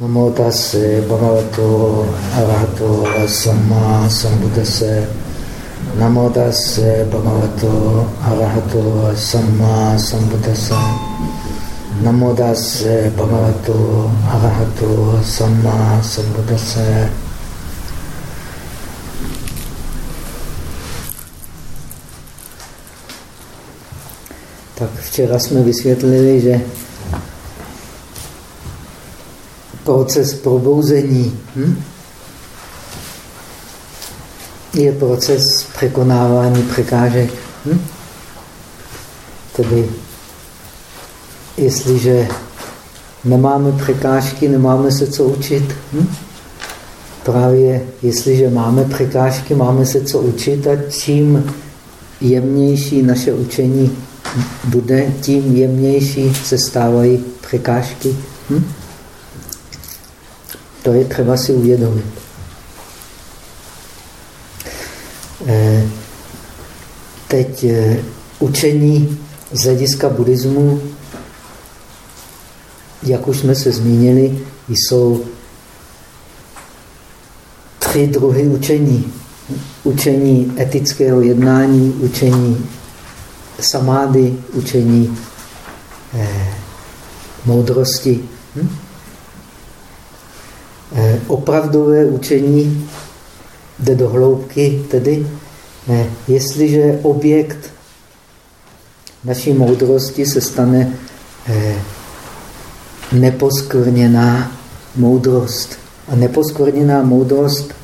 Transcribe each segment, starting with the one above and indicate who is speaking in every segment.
Speaker 1: Namo tase bhagavato arahato samma sambuddhase. Namo tase bhagavato arahato samma sambuddhase. Namo tase bhagavato arahato samma sambuddhase. Tak včera jsme vysvětlili, že proces probouzení hm? je proces překonávání překážek. Hm? Tedy, jestliže nemáme překážky, nemáme se co učit. Hm? Právě jestliže máme překážky, máme se co učit a čím jemnější naše učení bude, tím jemnější se stávají překážky. Hm? To je třeba si uvědomit. Eh, teď eh, učení z hlediska buddhismu, jak už jsme se zmínili, jsou tři druhy učení. Učení etického jednání, učení samády, učení eh, moudrosti. Hm? Eh, opravdové učení jde do hloubky, tedy eh, jestliže objekt naší moudrosti se stane eh, neposkvrněná moudrost. A neposkvrněná moudrost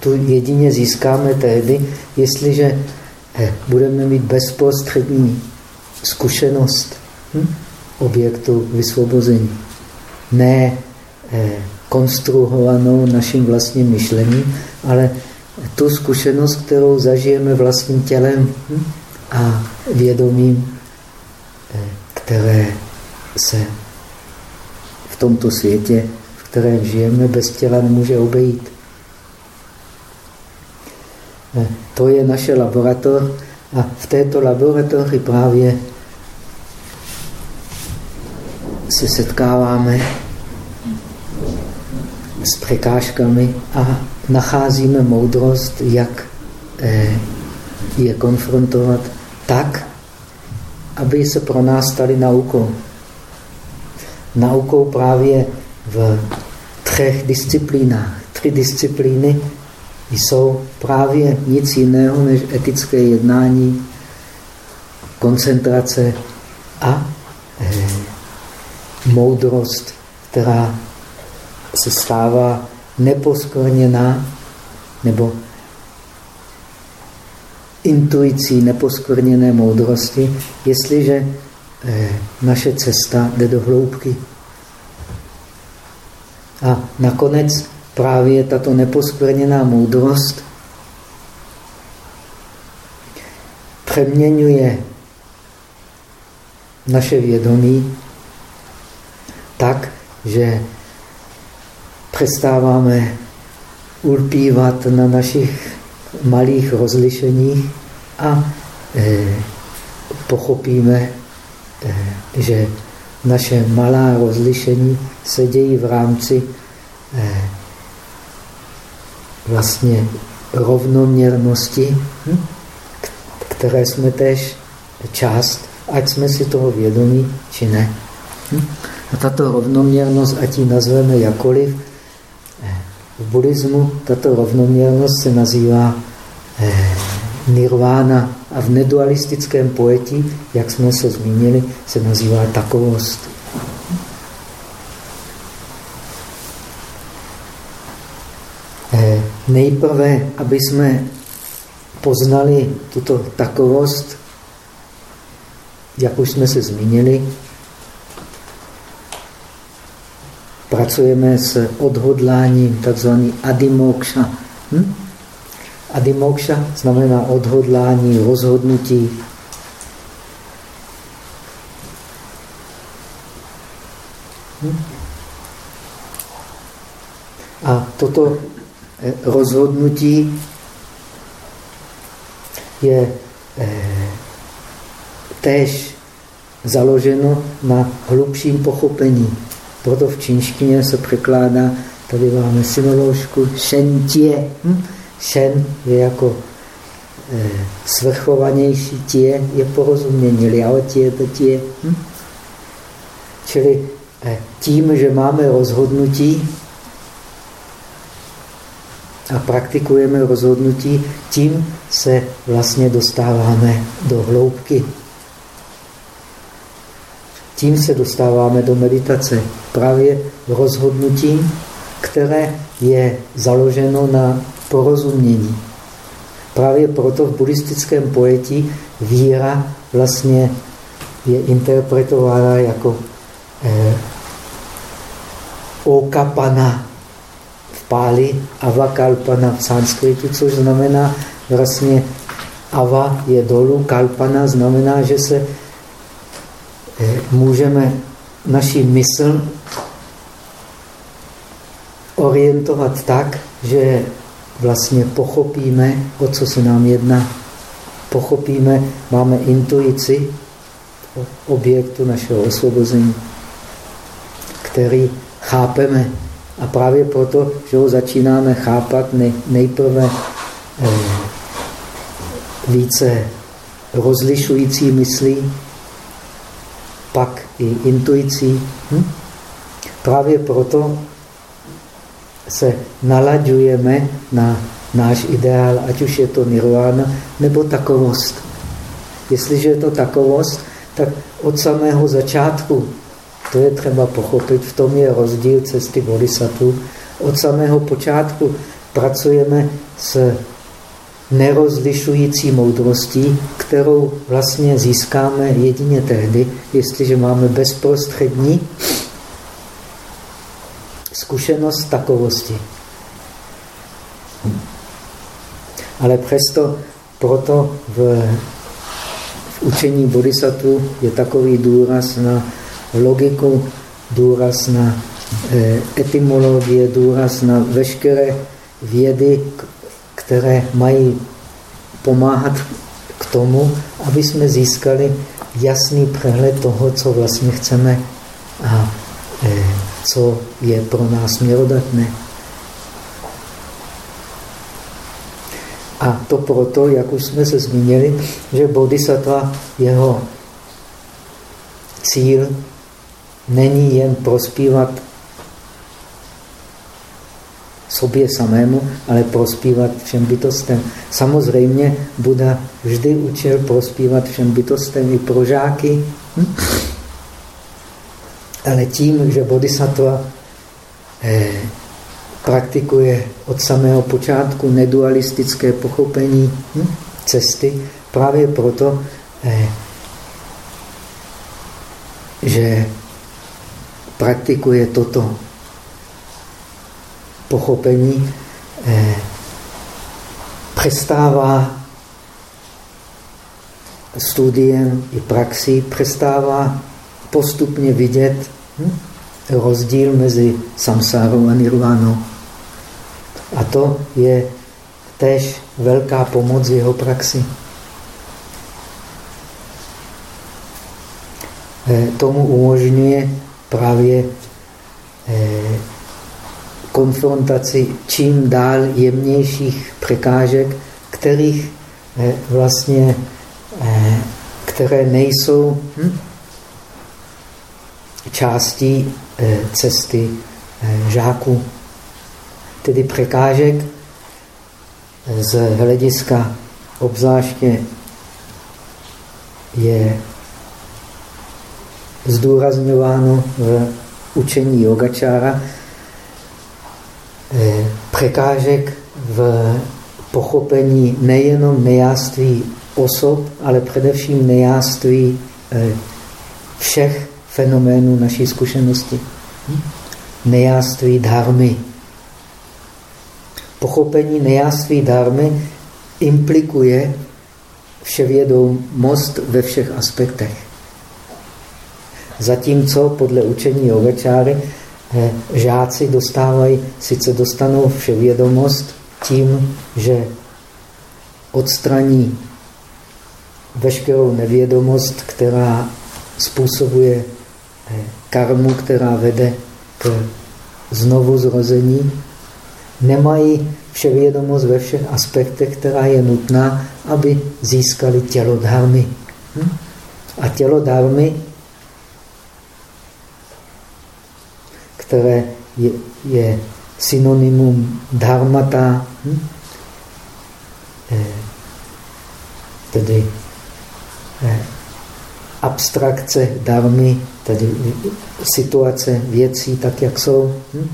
Speaker 1: tu jedině získáme tehdy, jestliže budeme mít bezprostřední zkušenost hm, objektu vysvobození. Ne Eh, konstruovanou naším vlastním myšlením, ale tu zkušenost, kterou zažijeme vlastním tělem a vědomím, eh, které se v tomto světě, v kterém žijeme, bez těla nemůže obejít. Eh, to je naše laborator a v této laboratoři právě se setkáváme s překážkami a nacházíme moudrost, jak eh, je konfrontovat tak, aby se pro nás stali naukou. Naukou právě v třech disciplínách. Tři disciplíny jsou právě nic jiného než etické jednání, koncentrace a eh, moudrost, která se stává neposkvrněná nebo intuicí neposkvrněné moudrosti, jestliže eh, naše cesta jde do hloubky. A nakonec právě tato neposkvrněná moudrost přeměňuje naše vědomí tak, že přestáváme ulpívat na našich malých rozlišeních a e, pochopíme, e, že naše malá rozlišení se dějí v rámci e, vlastně rovnoměrnosti, hm, které jsme tež část, ať jsme si toho vědomí, či ne. Hm? A tato rovnoměrnost, ať ji nazveme jakoliv, v buddhismu tato rovnoměrnost se nazývá eh, nirvána a v nedualistickém pojetí, jak jsme se zmínili, se nazývá takovost. Eh, nejprve, aby jsme poznali tuto takovost, jak už jsme se zmínili, pracujeme s odhodláním, takzvaný adimokša. Hm? Adimokša znamená odhodlání, rozhodnutí. Hm? A toto eh, rozhodnutí je eh, též založeno na hlubším pochopení. Proto v čínštině se překládá, tady máme synoložku, shen tě. Hm? Shen je jako eh, svrchovanější tě, je porozumění, liao tě, to tě. Hm? Čili eh, tím, že máme rozhodnutí, a praktikujeme rozhodnutí, tím se vlastně dostáváme do hloubky. Tím se dostáváme do meditace. Právě rozhodnutím, které je založeno na porozumění. Právě proto v buddhistickém pojetí víra vlastně je interpretována jako eh, okapana Páli avakalpana v sanskritu, což znamená vlastně ava je dolů, kalpana znamená, že se můžeme naši mysl orientovat tak, že vlastně pochopíme, o co se nám jedná. Pochopíme, máme intuici objektu našeho osvobození, který chápeme a právě proto, že ho začínáme chápat nejprve eh, více rozlišující myslí, pak i intuicí. Hm? Právě proto se nalaďujeme na náš ideál, ať už je to nirvana nebo takovost. Jestliže je to takovost, tak od samého začátku to je třeba pochopit, v tom je rozdíl cesty bodhisattva. Od samého počátku pracujeme s nerozlišující moudrostí, kterou vlastně získáme jedině tehdy, jestliže máme bezprostřední zkušenost takovosti. Ale přesto, proto v, v učení bodhisattva je takový důraz na logiku, důraz na eh, etymologie, důraz na veškeré vědy, které mají pomáhat k tomu, aby jsme získali jasný přehled toho, co vlastně chceme a eh, co je pro nás měrodatné. A to proto, jak už jsme se zmínili, že bodhisattva, jeho cíl není jen prospívat sobě samému, ale prospívat všem bytostem. Samozřejmě Buda vždy učil prospívat všem bytostem i pro žáky. Hm? Ale tím, že bodhisattva eh, praktikuje od samého počátku nedualistické pochopení hm? cesty, právě proto, eh, že praktikuje toto pochopení, eh, přestává studiem i praxi, přestává postupně vidět hm, rozdíl mezi samsárou a nirvánou. A to je tež velká pomoc jeho praxi. Eh, tomu umožňuje právě eh, konfrontaci čím dál jemnějších překážek, kterých eh, vlastně, eh, které nejsou hm, částí cesty žáků. Tedy překážek z hlediska obzvláště je zdůrazňováno v učení yogačára, eh, překážek v pochopení nejenom nejáství osob, ale především nejáství eh, všech fenoménů naší zkušenosti. Hm? Nejáství dharmy. Pochopení nejáství dharmy implikuje vševědomost ve všech aspektech. Zatímco podle učení Jogečáry eh, žáci dostávají, sice dostanou vševědomost tím, že odstraní veškerou nevědomost, která způsobuje eh, karmu, která vede k znovu zrození, nemají vševědomost ve všech aspektech, která je nutná, aby získali tělo dharmy. Hm? A tělo dharmy, které je, je synonymum dharmata, hm? eh, tedy eh, abstrakce dharmy, tedy situace věcí tak, jak jsou, hm?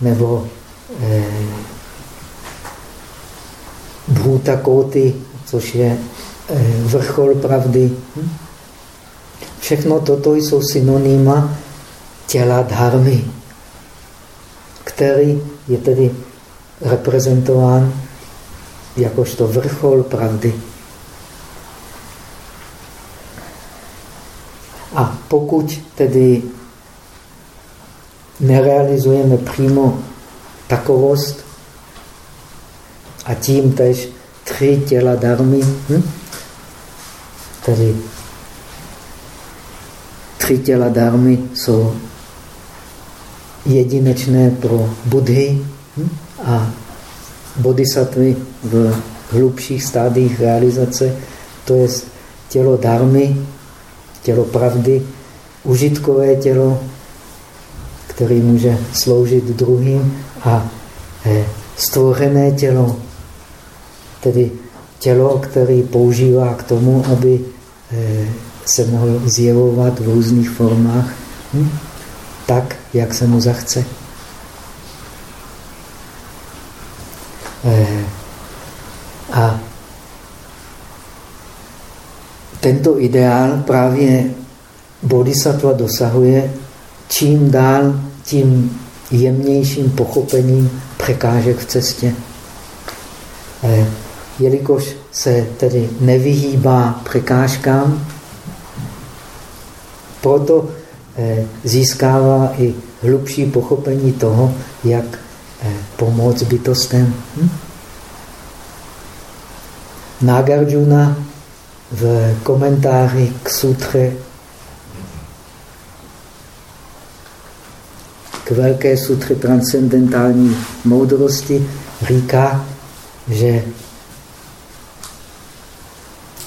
Speaker 1: nebo eh, bhuta kóty, což je eh, vrchol pravdy. Hm? Všechno toto jsou synonyma těla dharmy, který je tedy reprezentován jakožto vrchol pravdy. A pokud tedy nerealizujeme přímo takovost a tím tež tři těla darmy, hm? tedy tři těla darmy jsou jedinečné pro Budhy hm? a bodhisattvy v hlubších stádích realizace, to je tělo darmy, tělo pravdy, užitkové tělo, který může sloužit druhým a eh, stvořené tělo, tedy tělo, které používá k tomu, aby eh, se mohl zjevovat v různých formách, hm? tak, jak se mu zachce. Eh, a tento ideál právě bodhisattva dosahuje čím dál, tím jemnějším pochopením překážek v cestě. Eh, jelikož se tedy nevyhýbá překážkám, proto získává i hlubší pochopení toho, jak eh, pomoct bytostem. Hm? Nagarjuna v komentáři k sutře k velké sutře transcendentální moudrosti říká, že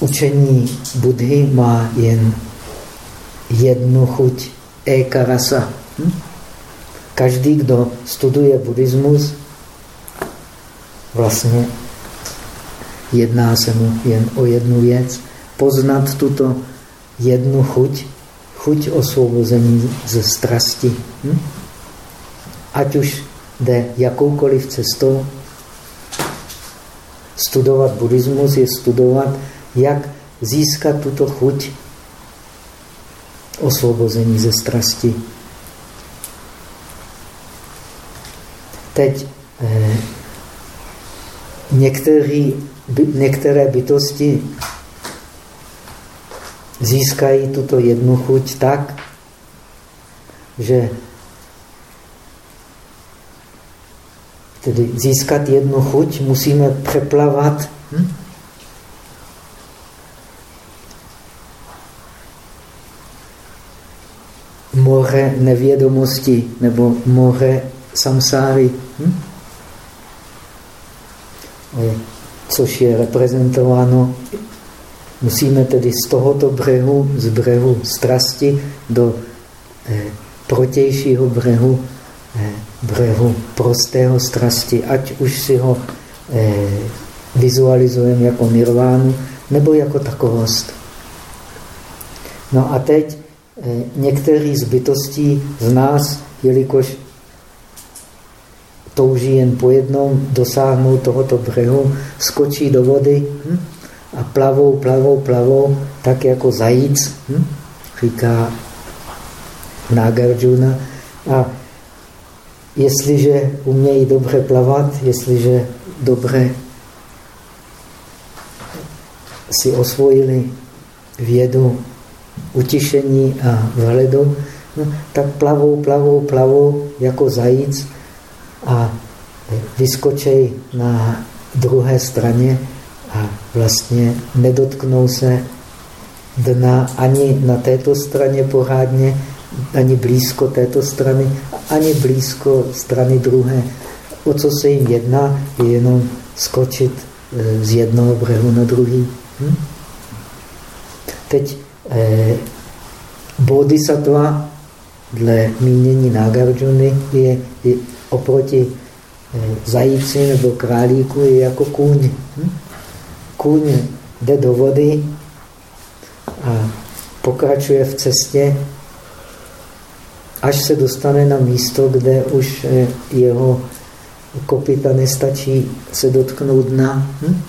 Speaker 1: učení Budhy má jen jednu chuť ekarasa. Hm? Každý, kdo studuje buddhismus, vlastně jedná se mu jen o jednu věc, poznat tuto jednu chuť, chuť osvobození ze strasti. Hm? ať už jde jakoukoliv cestou, studovat buddhismus je studovat, jak získat tuto chuť osvobození ze strasti. Teď eh, některý, by, některé bytosti získají tuto jednu chuť tak, že tedy získat jednu chuť, musíme přeplavat hm? Moře nevědomosti nebo moře samsáry, hm? což je reprezentováno. Musíme tedy z tohoto břehu, z břehu strasti do eh, protějšího břehu břehu prostého strasti, ať už si ho eh, vizualizujeme jako nirvánu, nebo jako takovost. No a teď eh, některý z bytostí z nás, jelikož touží jen po jednom dosáhnout tohoto břehu, skočí do vody hm, a plavou, plavou, plavou, tak jako zajíc, hm, říká Nagarjuna. A jestliže umějí dobře plavat, jestliže dobře si osvojili vědu utišení a vhledu, no, tak plavou, plavou, plavou jako zajíc a vyskočej na druhé straně a vlastně nedotknou se dna ani na této straně pořádně, ani blízko této strany, ani blízko strany druhé. O co se jim jedná, je jenom skočit eh, z jednoho břehu na druhý. Hm? Teď eh, bodhisattva dle mínění Nagarjuna je, je oproti eh, zajíci nebo králíku je jako kůň. Hm? Kůň jde do vody a pokračuje v cestě, až se dostane na místo, kde už eh, jeho kopita nestačí se dotknout dna. Hm?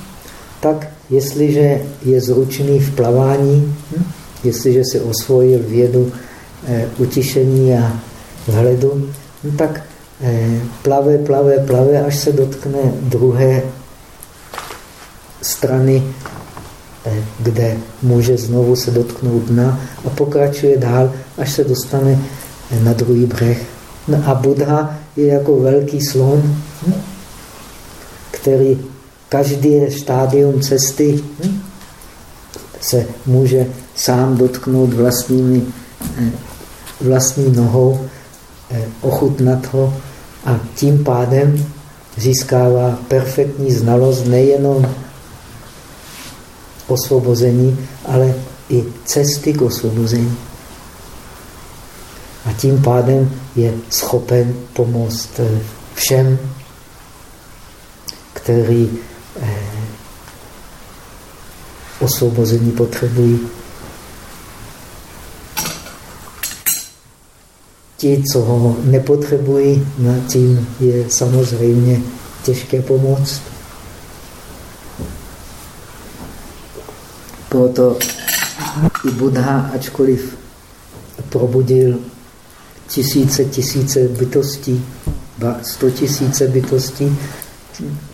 Speaker 1: Tak jestliže je zručný v plavání, hm? Jestliže si osvojil vědu eh, utišení a vhledu, hm? tak eh, plave, plave, plave, až se dotkne druhé strany, eh, kde může znovu se dotknout dna a pokračuje dál, až se dostane na druhý břeh. No a Buddha je jako velký slon, hm? který každý stádium cesty hm? se může sám dotknout vlastními, eh, vlastní nohou, ochutnat ho a tím pádem získává perfektní znalost nejenom osvobození, ale i cesty k osvobození. A tím pádem je schopen pomoct eh, všem, který eh, osvobození potřebují. Ti, co ho nepotřebují, na tím je samozřejmě těžké pomoct. Proto i Buddha, ačkoliv probudil tisíce, tisíce bytostí, sto tisíce bytostí,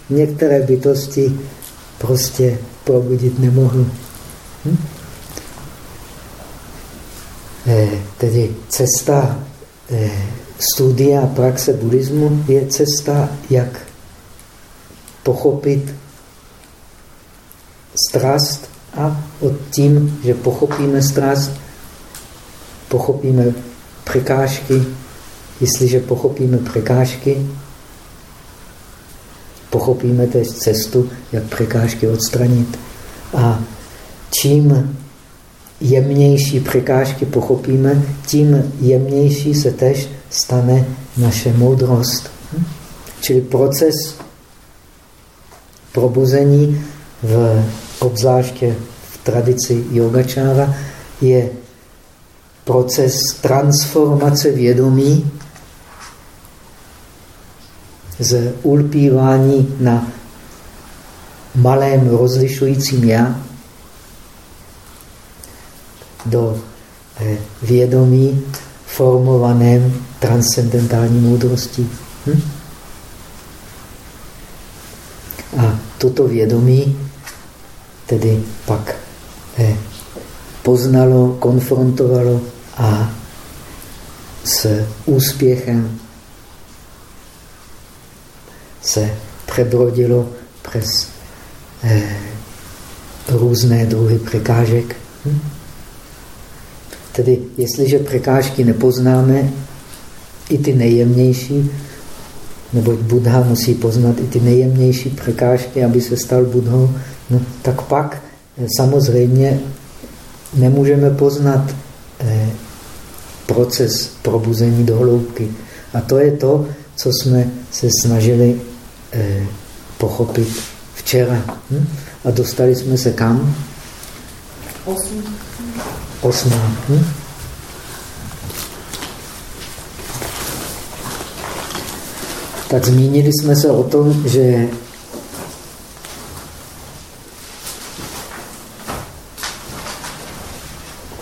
Speaker 1: některé bytosti prostě probudit nemohl. Hm? Eh, tedy cesta studia a praxe buddhismu je cesta, jak pochopit strast a od tím, že pochopíme strast, pochopíme překážky. Jestliže pochopíme překážky, pochopíme tež cestu, jak překážky odstranit. A čím jemnější překážky pochopíme, tím jemnější se tež stane naše moudrost. Čili proces probuzení v obzvláště v tradici yogačára, je proces transformace vědomí z ulpívání na malém rozlišujícím já do eh, vědomí formovaném transcendentální moudrostí. Hm? A toto vědomí tedy pak eh, poznalo, konfrontovalo a s úspěchem se přebrodilo přes eh, různé druhy překážek. Hm? Tedy jestliže překážky nepoznáme, i ty nejjemnější, neboť Buddha musí poznat i ty nejjemnější překážky, aby se stal Budhou, no, tak pak eh, samozřejmě nemůžeme poznat eh, proces probuzení do hloubky. A to je to, co jsme se snažili eh, pochopit včera. Hm? A dostali jsme se kam? poznámky. Tak zmínili jsme se o tom, že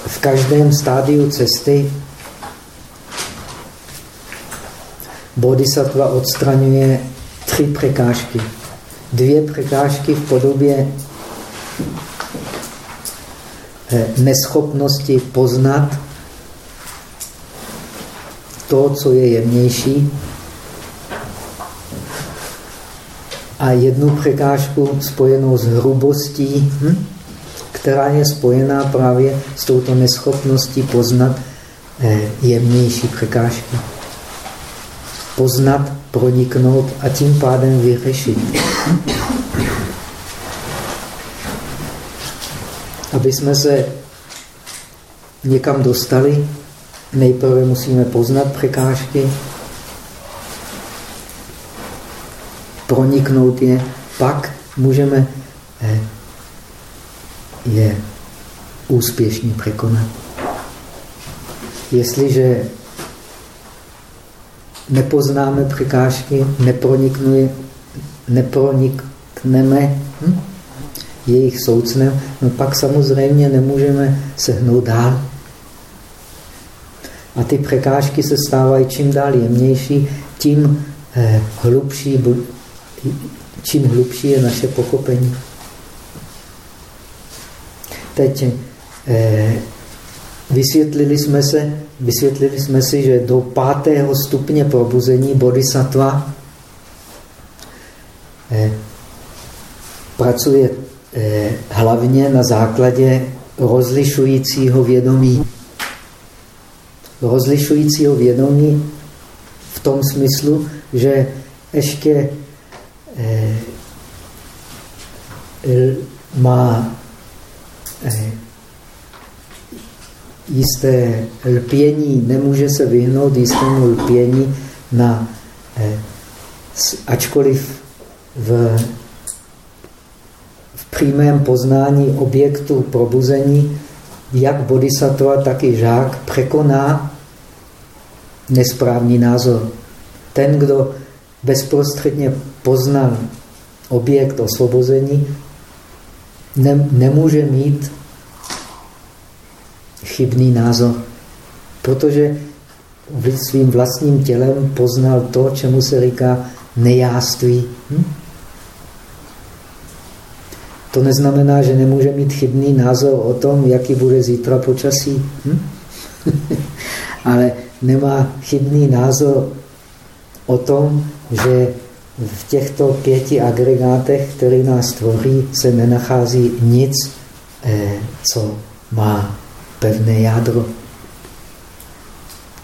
Speaker 1: v každém stádiu cesty bodhisattva odstraňuje tři překážky. Dvě překážky v podobě neschopnosti poznat to, co je jemnější, a jednu překážku spojenou s hrubostí, hm? která je spojená právě s touto neschopností poznat eh, jemnější překážky. Poznat, proniknout a tím pádem vyřešit. Aby jsme se někam dostali, nejprve musíme poznat překážky, proniknout je, pak můžeme eh, je úspěšně překonat. Jestliže nepoznáme překážky, nepronikneme hm, jejich soucnem, no pak samozřejmě nemůžeme sehnout dál. A ty překážky se stávají čím dál jemnější, tím eh, hlubší, čím hlubší je naše pochopení. Teď eh, vysvětlili jsme, se, vysvětlili jsme si, že do pátého stupně probuzení bodhisattva eh, pracuje hlavně na základě rozlišujícího vědomí. Rozlišujícího vědomí v tom smyslu, že ještě eh, má Eh, jisté lpění, nemůže se vyhnout jistému lpění na, eh, ačkoliv v přímém poznání objektu probuzení, jak bodhisattva, tak i žák překoná nesprávný názor. Ten, kdo bezprostředně poznal objekt osvobození, ne, nemůže mít chybný názor, protože svým vlastním tělem poznal to, čemu se říká nejáství. Hm? To neznamená, že nemůže mít chybný názor o tom, jaký bude zítra počasí. Hm? Ale nemá chybný názor o tom, že v těchto pěti agregátech, které nás tvoří, se nenachází nic, eh, co má pevné jádro.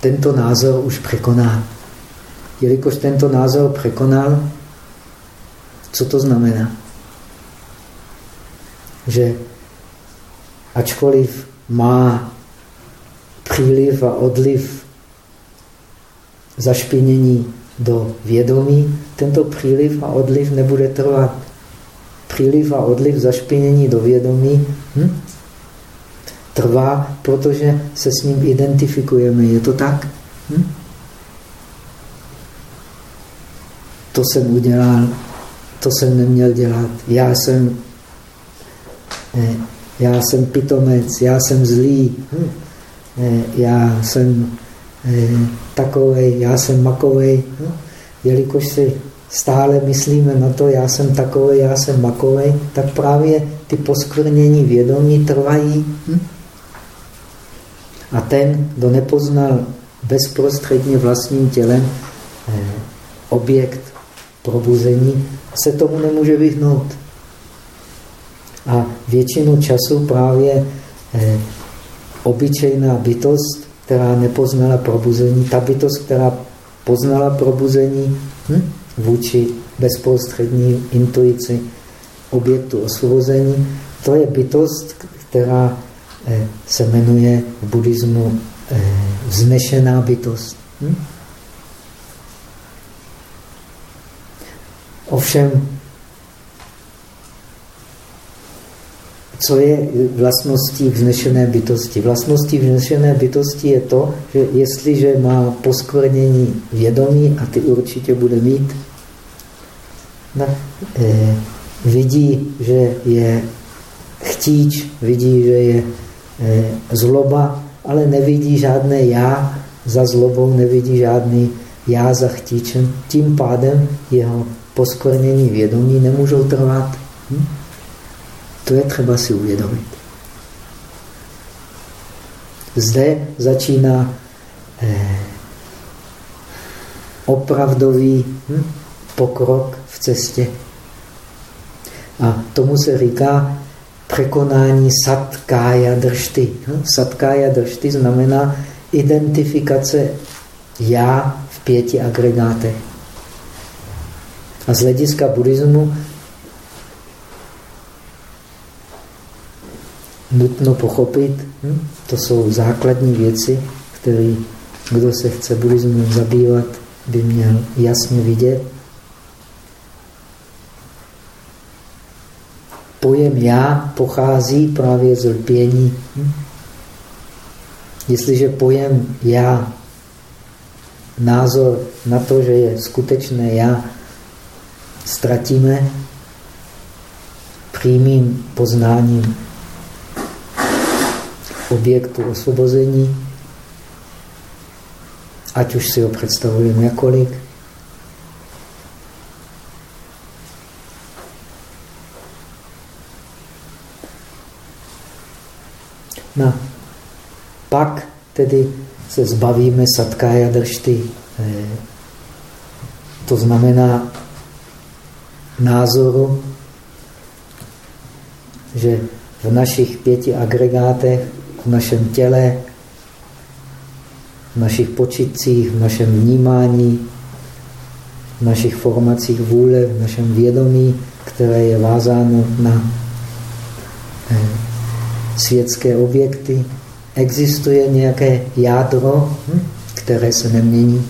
Speaker 1: Tento názor už překoná. Jelikož tento názor překonal, co to znamená? Že ačkoliv má příliv a odliv zašpinění do vědomí, tento příliv a odliv nebude trvat. Příliv a odliv zašpinění do vědomí hm? trvá, protože se s ním identifikujeme. Je to tak? Hm? To jsem udělal, to jsem neměl dělat. Já jsem, já jsem pitomec, já jsem zlý, hm? ne, já jsem Eh, takovej, já jsem makovej. No, jelikož si stále myslíme na to, já jsem takovej, já jsem makovej, tak právě ty poskvrnění vědomí trvají. Hm? A ten, kdo nepoznal bezprostředně vlastním tělem eh, objekt probuzení, se tomu nemůže vyhnout. A většinu času právě eh, obyčejná bytost která nepoznala probuzení, ta bytost, která poznala probuzení hm, vůči bezprostřední intuici objektu osvobození, to je bytost, která eh, se jmenuje v buddhismu eh, vznešená bytost. Hm? Ovšem, co je vlastností vznešené bytosti. Vlastností vznešené bytosti je to, že jestliže má poskvrnění vědomí, a ty určitě bude mít, no, eh, vidí, že je chtíč, vidí, že je eh, zloba, ale nevidí žádné já za zlobou, nevidí žádný já za chtíčem. Tím pádem jeho poskvrnění vědomí nemůžou trvat. Hm? To je třeba si uvědomit. Zde začíná eh, opravdový hm, pokrok v cestě. A tomu se říká překonání satkája dršty. Hm? Satkája dršty znamená identifikace já v pěti agregátech. A z hlediska buddhismu nutno pochopit, hm? to jsou základní věci, které kdo se chce buddhismem zabývat, by měl jasně vidět. Pojem já pochází právě z lpění. Hm? Jestliže pojem já, názor na to, že je skutečné já, ztratíme přímým poznáním objektu osvobození, ať už si ho představujeme jakolik, No, pak tedy se zbavíme satkája dršty. Eh, to znamená názoru, že v našich pěti agregátech, v našem těle, v našich počitcích, v našem vnímání, v našich formacích vůle, v našem vědomí, které je vázáno na eh, světské objekty, existuje nějaké jádro, hm, které se nemění.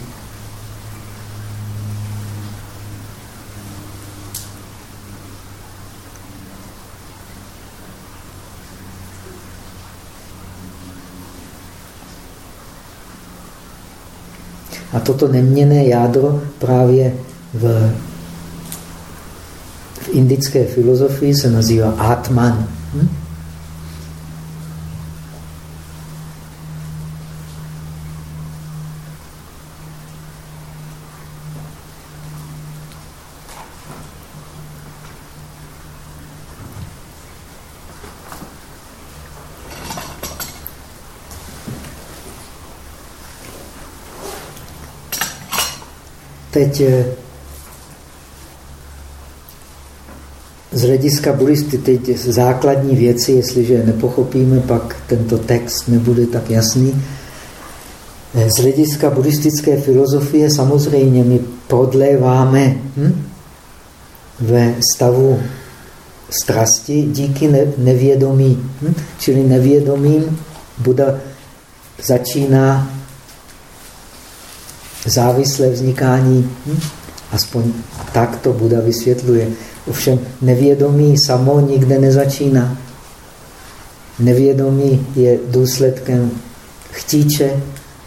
Speaker 1: A toto neměné jádro právě v, v indické filozofii se nazývá Atman. Hm? Teď eh, z hlediska buddhisty teď základní věci, jestliže nepochopíme, pak tento text nebude tak jasný. Eh, z hlediska buddhistické filozofie samozřejmě my prodléváme hm, ve stavu strasti díky nevědomí. Hm? Čili nevědomím Buda začíná závislé vznikání. Hm? Aspoň tak to Buda vysvětluje. Ovšem nevědomí samo nikde nezačíná. Nevědomí je důsledkem chtíče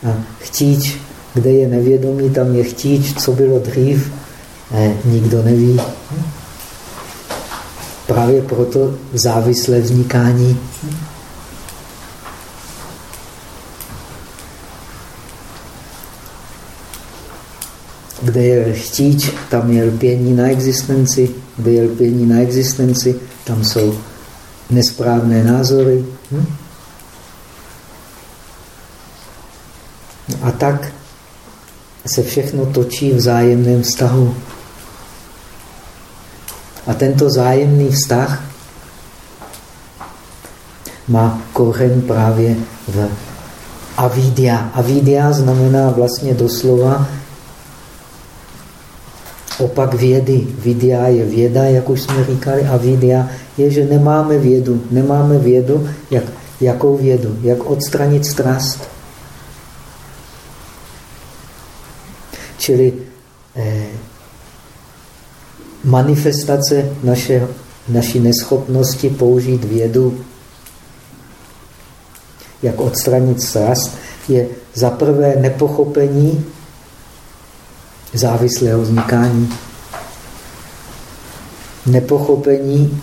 Speaker 1: a chtíč, kde je nevědomí, tam je chtíč, co bylo dřív, eh, nikdo neví. Právě proto závislé vznikání. Kde je chtíč, tam je lpění na existenci. Kde je lpění na existenci, tam jsou nesprávné názory. Hm? A tak se všechno točí v zájemném vztahu. A tento zájemný vztah má kořen právě v avidia. Avidia znamená vlastně doslova opak vědy. Vidia je věda, jak už jsme říkali, a vidia je, že nemáme vědu. Nemáme vědu, jak, jakou vědu? Jak odstranit strast. Čili eh, manifestace naše, naší neschopnosti použít vědu, jak odstranit strast, je za prvé nepochopení závislého vznikání. Nepochopení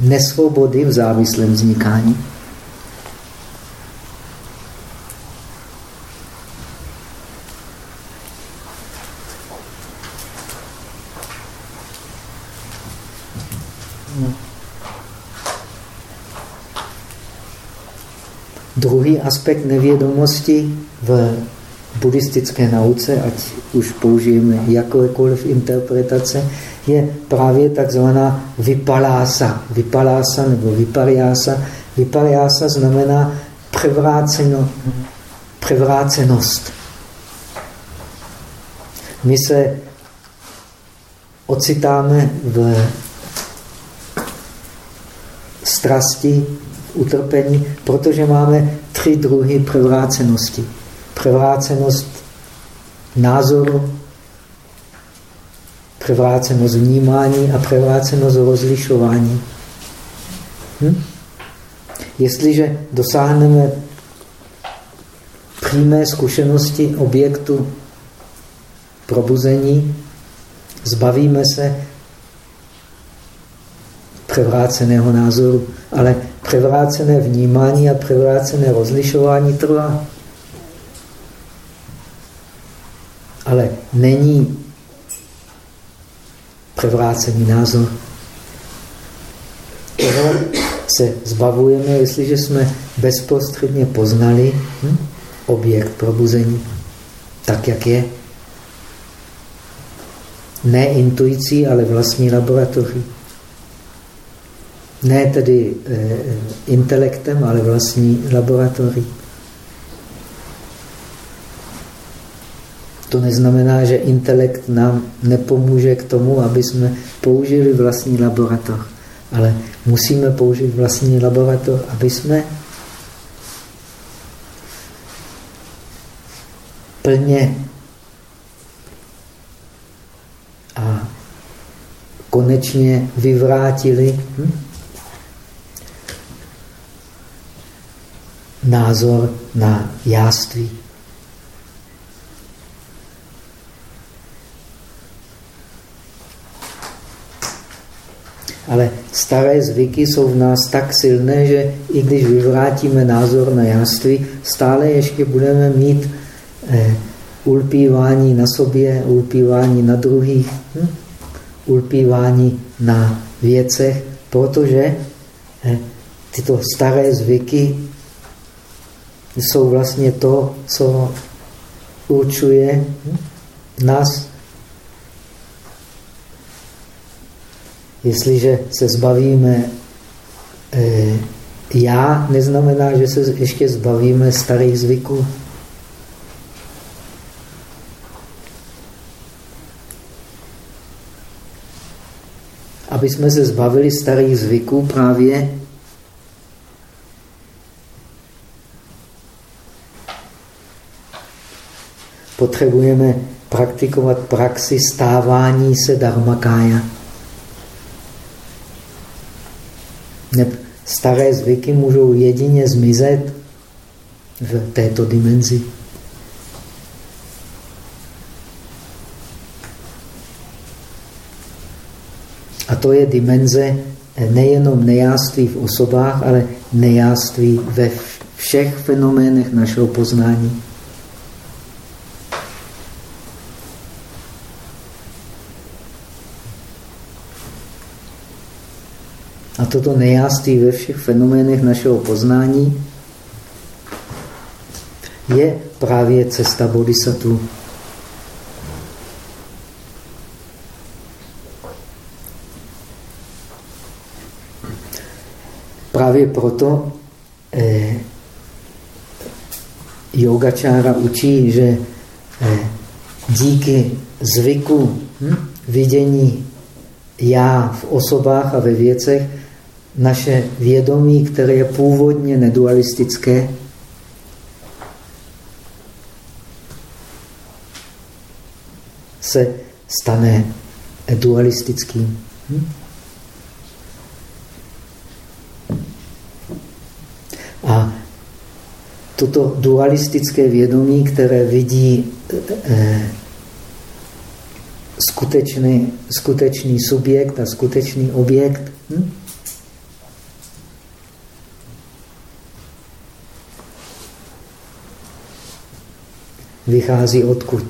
Speaker 1: nesvobody v závislém vznikání. Druhý aspekt nevědomosti v buddhistické nauce, ať už použijeme jakoukoliv interpretace, je právě takzvaná vypalása. Vypalása nebo vypariása. Vypariása znamená převráceno, převrácenost. My se ocitáme v strasti, utrpení, protože máme tři druhy převrácenosti. Převrácenost názoru, převrácenost vnímání a převrácenost rozlišování. Hm? Jestliže dosáhneme přímé zkušenosti objektu probuzení, zbavíme se převráceného názoru, ale převrácené vnímání a převrácené rozlišování trvá. Ale není převrácený názor. Toho se zbavujeme, jestliže jsme bezprostředně poznali hm, objekt probuzení tak, jak je. Ne intuicí, ale vlastní laboratoří. Ne tedy e, intelektem, ale vlastní laboratoří. To neznamená, že intelekt nám nepomůže k tomu, aby jsme použili vlastní laboratoř. Ale musíme použít vlastní laboratoř, aby jsme plně a konečně vyvrátili hm? Názor na jáství. Ale staré zvyky jsou v nás tak silné, že i když vyvrátíme názor na jáství, stále ještě budeme mít eh, ulpívání na sobě, ulpívání na druhých, hm? ulpívání na věcech, protože eh, tyto staré zvyky jsou vlastně to, co určuje nás. Jestliže se zbavíme eh, já, neznamená, že se ještě zbavíme starých zvyků. aby jsme se zbavili starých zvyků právě potřebujeme praktikovat praxi stávání se dharmakája. Staré zvyky můžou jedině zmizet v této dimenzi. A to je dimenze nejenom nejáství v osobách, ale nejáství ve všech fenoménech našeho poznání. Toto nejáství ve všech fenoménech našeho poznání je právě cesta bodhisattva. Právě proto eh, yogačára učí, že eh, díky zvyku hm, vidění já v osobách a ve věcech naše vědomí, které je původně nedualistické, se stane dualistickým. Hm? A toto dualistické vědomí, které vidí eh, skutečný, skutečný subjekt a skutečný objekt, hm? Vychází odkud?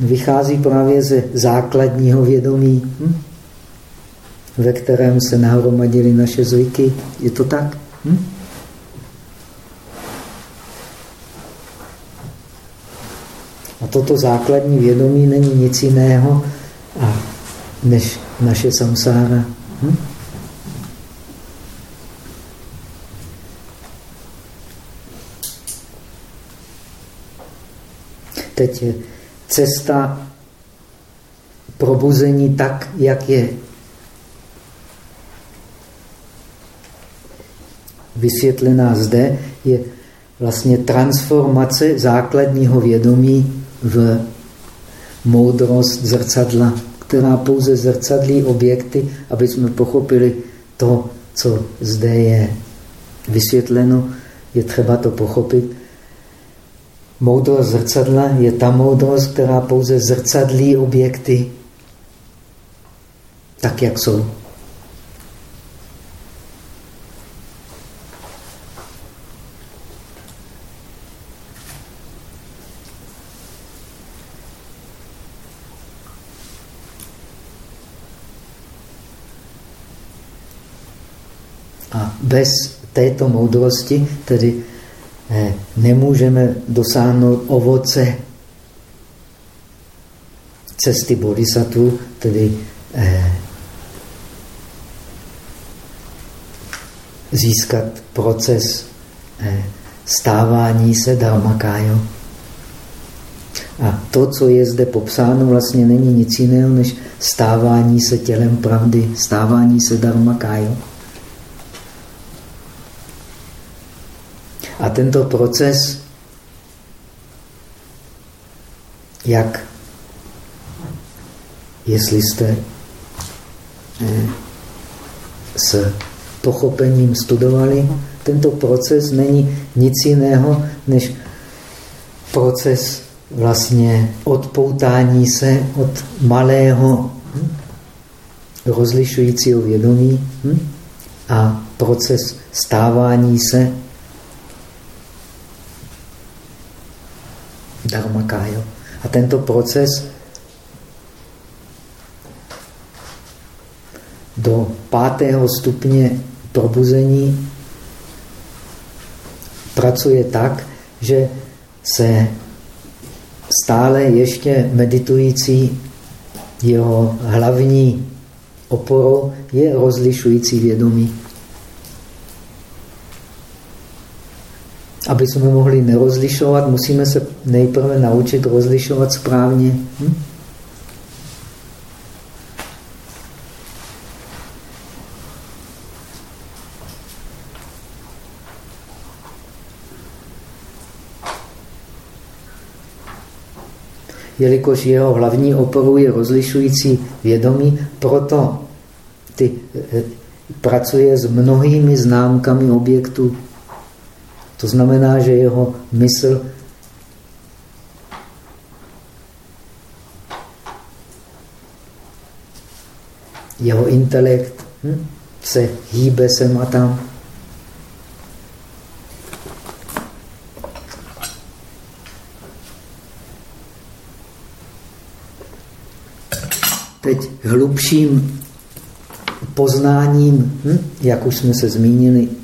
Speaker 1: Vychází právě ze základního vědomí. Hm? ve kterém se nahromadily naše zvyky. Je to tak? Hm? A toto základní vědomí není nic jiného než naše samsára. Hm? Teď cesta probuzení tak, jak je vysvětlená zde, je vlastně transformace základního vědomí v moudrost zrcadla, která pouze zrcadlí objekty, aby jsme pochopili to, co zde je vysvětleno, je třeba to pochopit. Moudrost zrcadla je ta moudrost, která pouze zrcadlí objekty tak, jak jsou. A bez této moudrosti tedy nemůžeme dosáhnout ovoce cesty bodhisattva, tedy eh, získat proces eh, stávání se dharmakájo. A to, co je zde popsáno, vlastně není nic jiného, než stávání se tělem pravdy, stávání se dharmakájo. A tento proces, jak, jestli jste eh, s pochopením studovali, tento proces není nic jiného, než proces vlastně odpoutání se od malého hm, rozlišujícího vědomí hm, a proces stávání se dharmakájo. A tento proces do pátého stupně probuzení pracuje tak, že se stále ještě meditující jeho hlavní oporou je rozlišující vědomí. Aby jsme mohli nerozlišovat, musíme se nejprve naučit rozlišovat správně. Hm? jelikož jeho hlavní oporou je rozlišující vědomí, proto ty, eh, pracuje s mnohými známkami objektů. To znamená, že jeho mysl jeho intelekt hm, se hýbe sem a tam. teď hlubším poznáním, hm, jak už jsme se zmínili,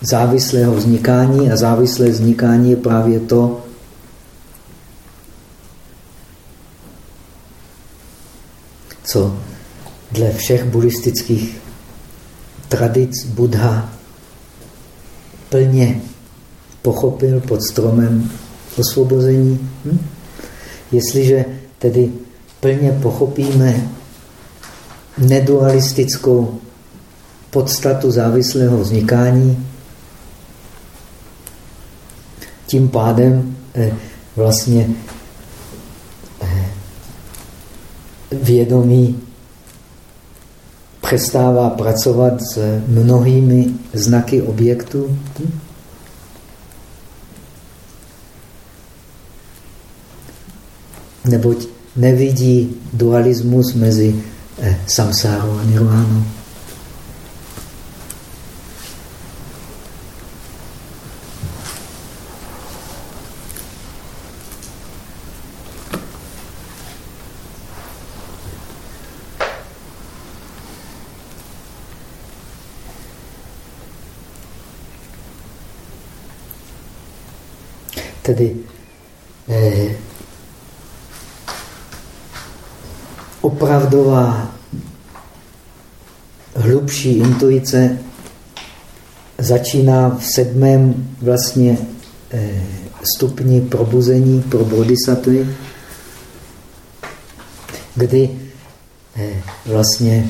Speaker 1: závislého vznikání a závislé vznikání je právě to, co dle všech buddhistických tradic Buddha plně pochopil pod stromem osvobození. Hm? Jestliže tedy plně pochopíme nedualistickou podstatu závislého vznikání, tím pádem eh, vlastně eh, vědomí přestává pracovat s mnohými znaky objektů. Neboť nevidí dualismus mezi eh, samsárou a nirvánou. Tedy eh, opravdová hlubší intuice začíná v sedmém vlastně eh, stupni probuzení pro bodhisattvy, kdy eh, vlastně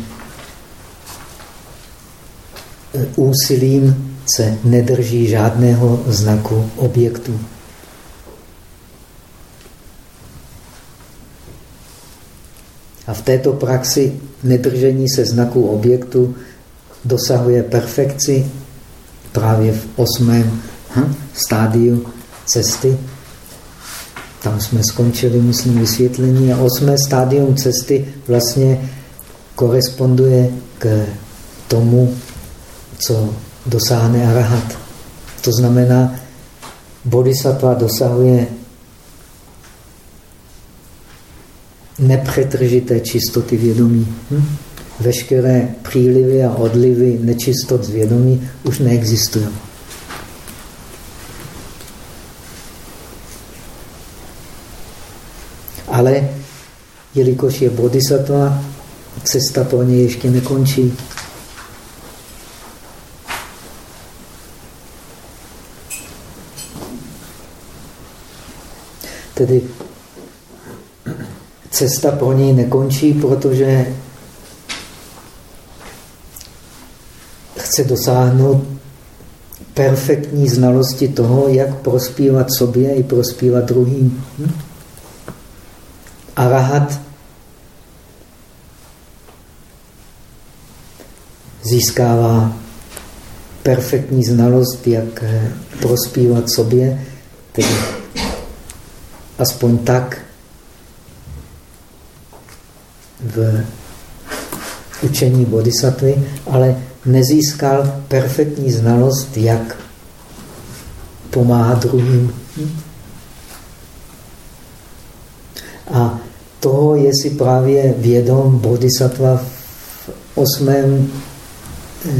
Speaker 1: eh, úsilím se nedrží žádného znaku objektu. A v této praxi nedržení se znaku objektu dosahuje perfekci právě v osmém hm, stádiu cesty. Tam jsme skončili, myslím, vysvětlení. A osmé stádium cesty vlastně koresponduje k tomu, co dosáhne arahat. To znamená, bodhisattva dosahuje nepřetržité čistoty vědomí. Hm? Veškeré přílivy a odlivy nečistot z vědomí už neexistují. Ale jelikož je bodhisattva, cesta pro ně ještě nekončí. Tedy cesta pro něj nekončí, protože chce dosáhnout perfektní znalosti toho, jak prospívat sobě i prospívat druhým. Hm? Arahat získává perfektní znalost, jak prospívat sobě, tedy aspoň tak, v učení bodhisattvy, ale nezískal perfektní znalost, jak pomáhat druhým. A toho je si právě vědom bodhisattva v osmém eh,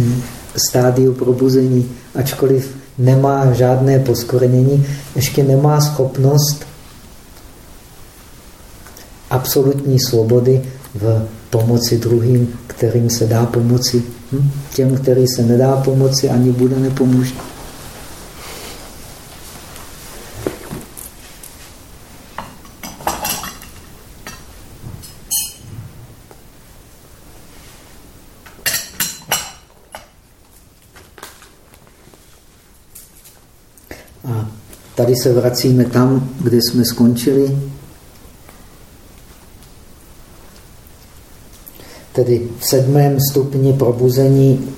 Speaker 1: stádiu probuzení, ačkoliv nemá žádné poskorenění, ještě nemá schopnost absolutní svobody v pomoci druhým, kterým se dá pomoci. Hm? Těm, který se nedá pomoci, ani bude nepomůže. A tady se vracíme tam, kde jsme skončili. Tedy v sedmém stupni probuzení,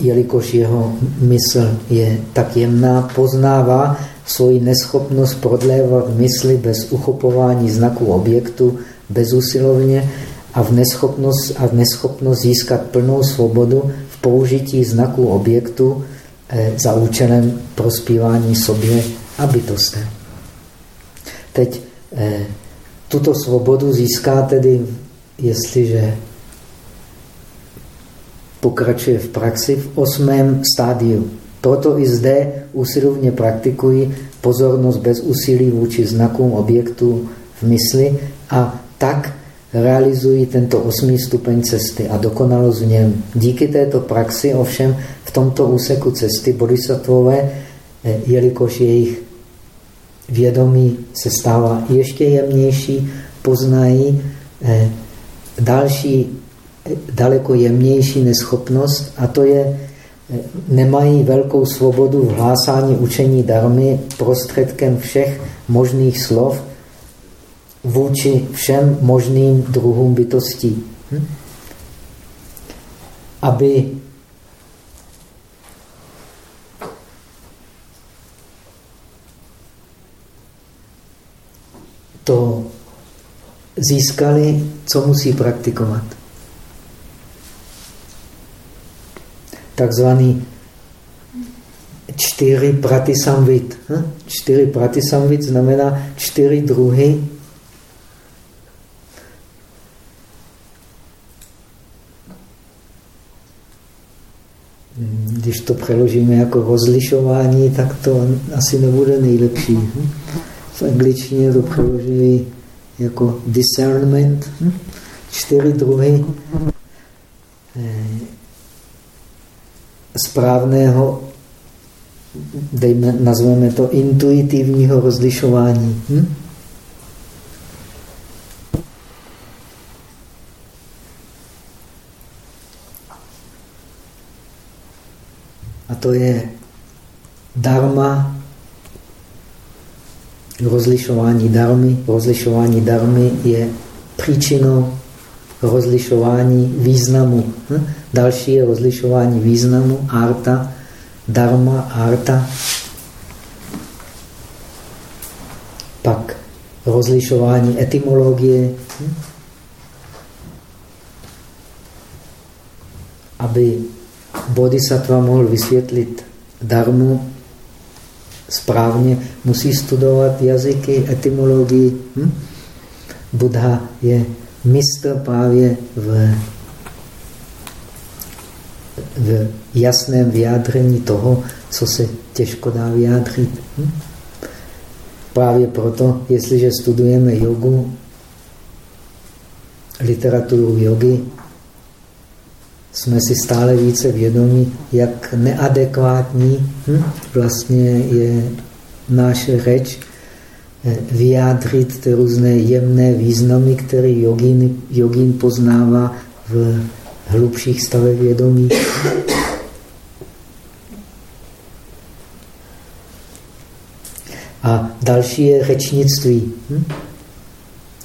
Speaker 1: jelikož jeho mysl je tak jemná, poznává svoji neschopnost prodlévat mysli bez uchopování znaku objektu, bezusilovně a v neschopnost, a v neschopnost získat plnou svobodu v použití znaku objektu eh, za účelem prospívání sobě a bytostem. Teď eh, tuto svobodu získá tedy jestliže pokračuje v praxi v osmém stádiu. Proto i zde usilovně praktikují pozornost bez úsilí vůči znakům objektu v mysli a tak realizují tento osmý stupeň cesty a dokonalost v něm. Díky této praxi ovšem v tomto úseku cesty bodhisattvové, eh, jelikož jejich vědomí se stává ještě jemnější, poznají eh, další daleko jemnější neschopnost a to je, nemají velkou svobodu v hlásání učení darmy prostředkem všech možných slov vůči všem možným druhům bytostí. Hm? Aby to získali, co musí praktikovat. Takzvaný čtyři pratisamvit. Hm? Čtyři pratisamvit znamená čtyři druhy Když to přeložíme jako rozlišování, tak to asi nebude nejlepší. Hm? V angličtině to přeložili jako discernment. Hm? čtyři druhy eh, správného, dejme, nazveme to intuitivního rozlišování. Hm? A to je dharma, rozlišování darmy. Rozlišování darmy je příčinou rozlišování významu. Hm? Další je rozlišování významu, arta, dharma, arta. Pak rozlišování etymologie. Hm? Aby bodhisattva mohl vysvětlit darmu správně, musí studovat jazyky, etymologii. Hm? Buddha je mistr právě v, v jasném vyjádření toho, co se těžko dá vyjádřit. Hm? Právě proto, jestliže studujeme jogu, literaturu jogy, jsme si stále více vědomí, jak neadekvátní hm, vlastně je náš řeč eh, vyjádřit ty různé jemné významy, které jogín, jogín poznává v hlubších stavech vědomí. A další je řečnictví. Hm?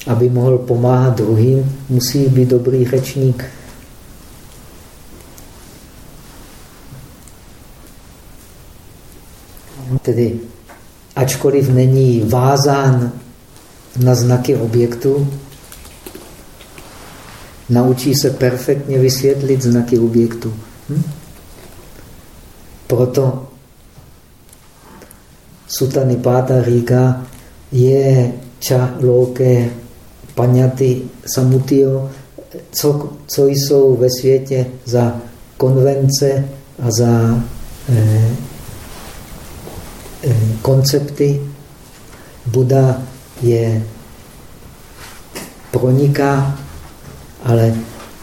Speaker 1: Aby mohl pomáhat druhým, musí být dobrý řečník. Tedy ačkoliv není vázán na znaky objektu, naučí se perfektně vysvětlit znaky objektu. Hm? Proto Sutta Nipata říká, je ča loke paňaty samutio, co, co jsou ve světě za konvence a za Eh, koncepty. Buda je proniká, ale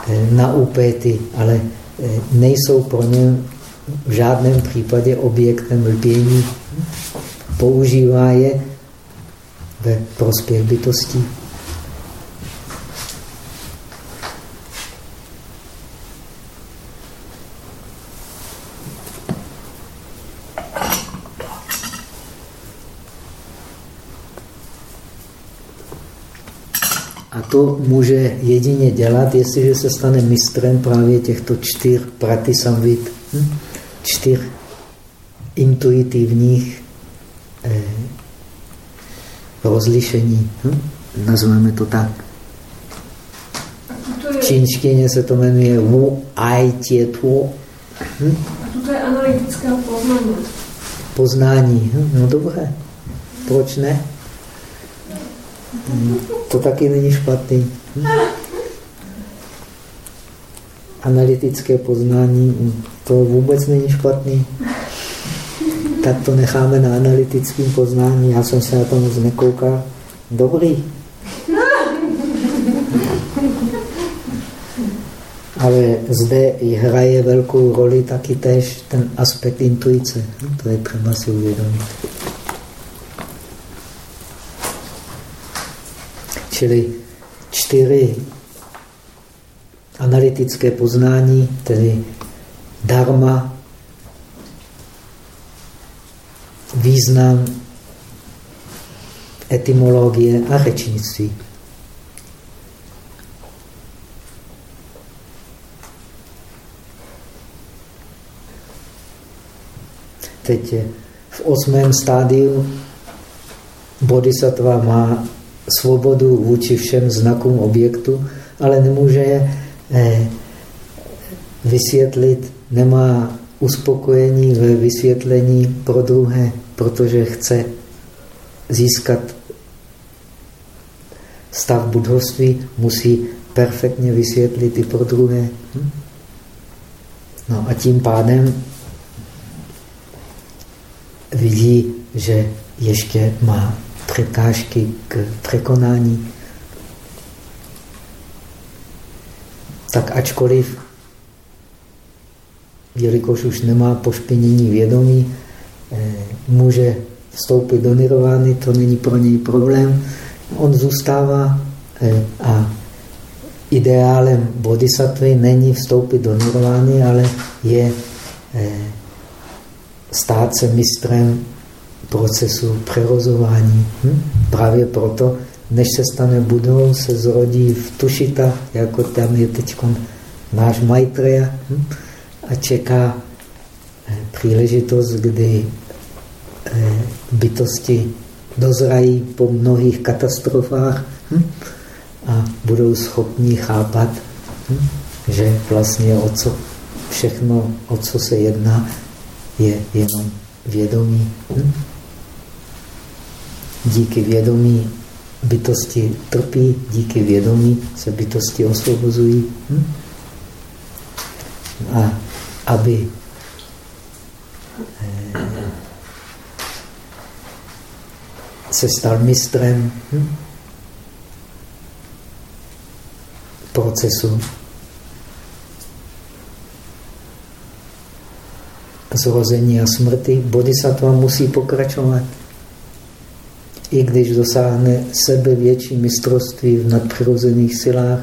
Speaker 1: eh, na upéty, ale eh, nejsou pro ně v žádném případě objektem lpění. Používá je ve prospěch bytostí. To může jedině dělat, jestliže se stane mistrem právě těchto čtyř pratisamvit, hm? čtyř intuitivních eh, rozlišení. Hm? Nazveme to tak. V čínštině se to jmenuje Wu Ai Tie Tuo.
Speaker 2: Hm? A to je analytická poznání.
Speaker 1: Poznání. Hm? No dobře. Proč ne? To taky není špatný. Analytické poznání, to vůbec není špatný. Tak to necháme na analytickém poznání. Já jsem se na to moc nekoukal. Dobrý. Ale zde hraje velkou roli taky tež ten aspekt intuice. To je třeba si uvědomit. Čili čtyři analytické poznání, tedy dharma, význam, etymologie a řečnictví. Teď v osmém stádiu bodhisattva má svobodu vůči všem znakům objektu, ale nemůže je eh, vysvětlit, nemá uspokojení ve vysvětlení pro druhé, protože chce získat stav budhoství, musí perfektně vysvětlit i pro druhé. Hm? No a tím pádem vidí, že ještě má překážky k překonání. tak ačkoliv, jelikož už nemá pošpinění vědomí, eh, může vstoupit do nirovány, to není pro něj problém. On zůstává eh, a ideálem bodhisattvy není vstoupit do nirvány, ale je eh, stát se mistrem procesu přerozování. Hm? Právě proto, než se stane budou, se zrodí v Tušita, jako tam je teď náš Maitreya hm? a čeká eh, příležitost, kdy eh, bytosti dozrají po mnohých katastrofách hm? a budou schopni chápat, hm? že vlastně o co všechno, o co se jedná, je jenom vědomí. Hm? Díky vědomí bytosti trpí, díky vědomí se bytosti osvobozují. Hm? A aby eh, se stal mistrem hm? procesu zrození a smrti, bodhisattva musí pokračovat. I když dosáhne sebe větší mistrovství v nadpřirozených silách,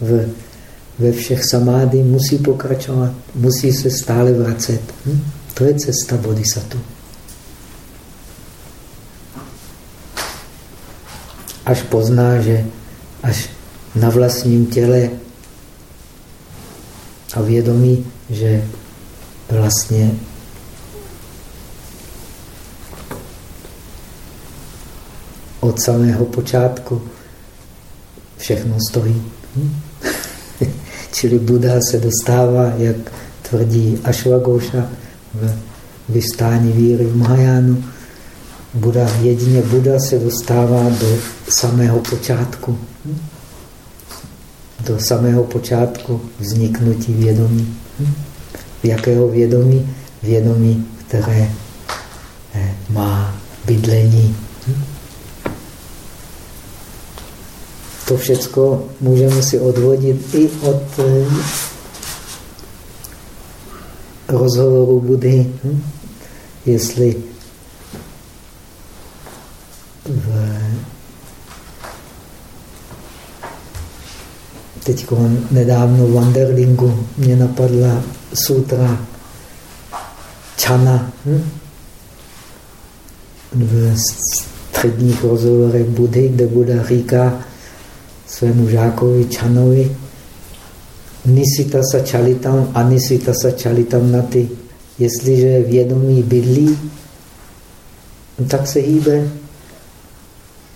Speaker 1: v, ve všech samády, musí pokračovat, musí se stále vracet. Hm? To je cesta bodhisattva. Až pozná, že až na vlastním těle a vědomí, že vlastně od samého počátku všechno stojí. Hm? Čili Buddha se dostává, jak tvrdí Ashwagosha v vystání víry v Mahajánu. Buddha, jedině Buddha se dostává do samého počátku. Hm? Do samého počátku vzniknutí vědomí. Hm? jakého vědomí? Vědomí, které eh, má bydlení. Hm? To všechno můžeme si odvodit i od eh, rozhovoru Budhy. Hm? Jestli v teď nedávno v Wanderlingu mě napadla sutra Čana. Hm? V středních rozhovorech Budhy, kde Buda říká svému žákovi Čanovi Nisita sa čalitam, anisita na ty. Jestliže vědomí bydlí, tak se hýbe.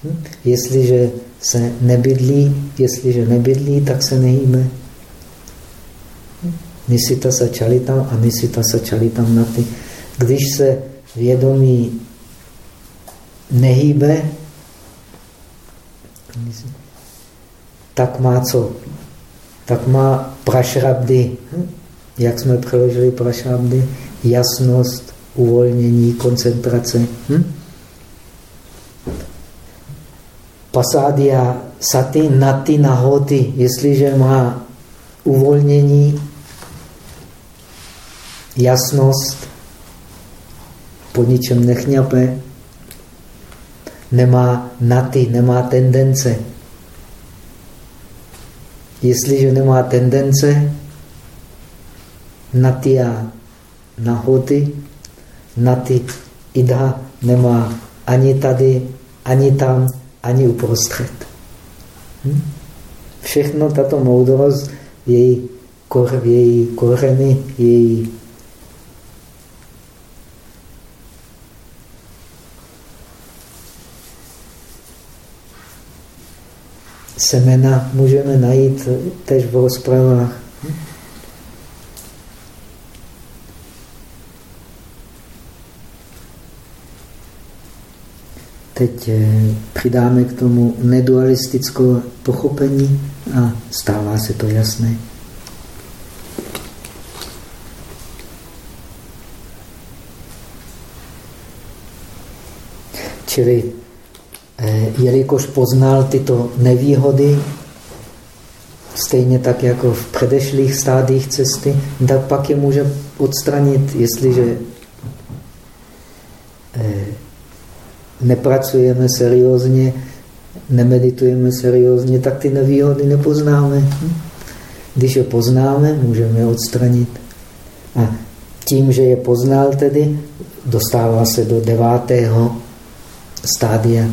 Speaker 1: Hm? Jestliže se nebydlí, jestliže nebydlí, tak se nehýbe. A nisita sa čalitam na ty. Když se vědomí nehýbe, tak má co? Tak má prašrabdy. Hm? Jak jsme přeložili prašrabdy? Jasnost, uvolnění, koncentrace. Hm? Pasádia saty naty nahoty, jestliže má uvolnění, jasnost, po ničem nechňape, nemá naty, nemá tendence. Jestliže nemá tendence, natia nahoty, naty idha nemá ani tady, ani tam, ani uprostřed. Hm? Všechno tato moudrost, její, kor, její koreny, její semena můžeme najít tež v rozpravách. Teď eh, přidáme k tomu nedualistické pochopení a stává se to jasné. Čili jelikož poznal tyto nevýhody, stejně tak jako v předešlých stádích cesty, tak pak je může odstranit, jestliže eh, nepracujeme seriózně, nemeditujeme seriózně, tak ty nevýhody nepoznáme. Když je poznáme, můžeme je odstranit. A tím, že je poznal tedy, dostává se do devátého stádia.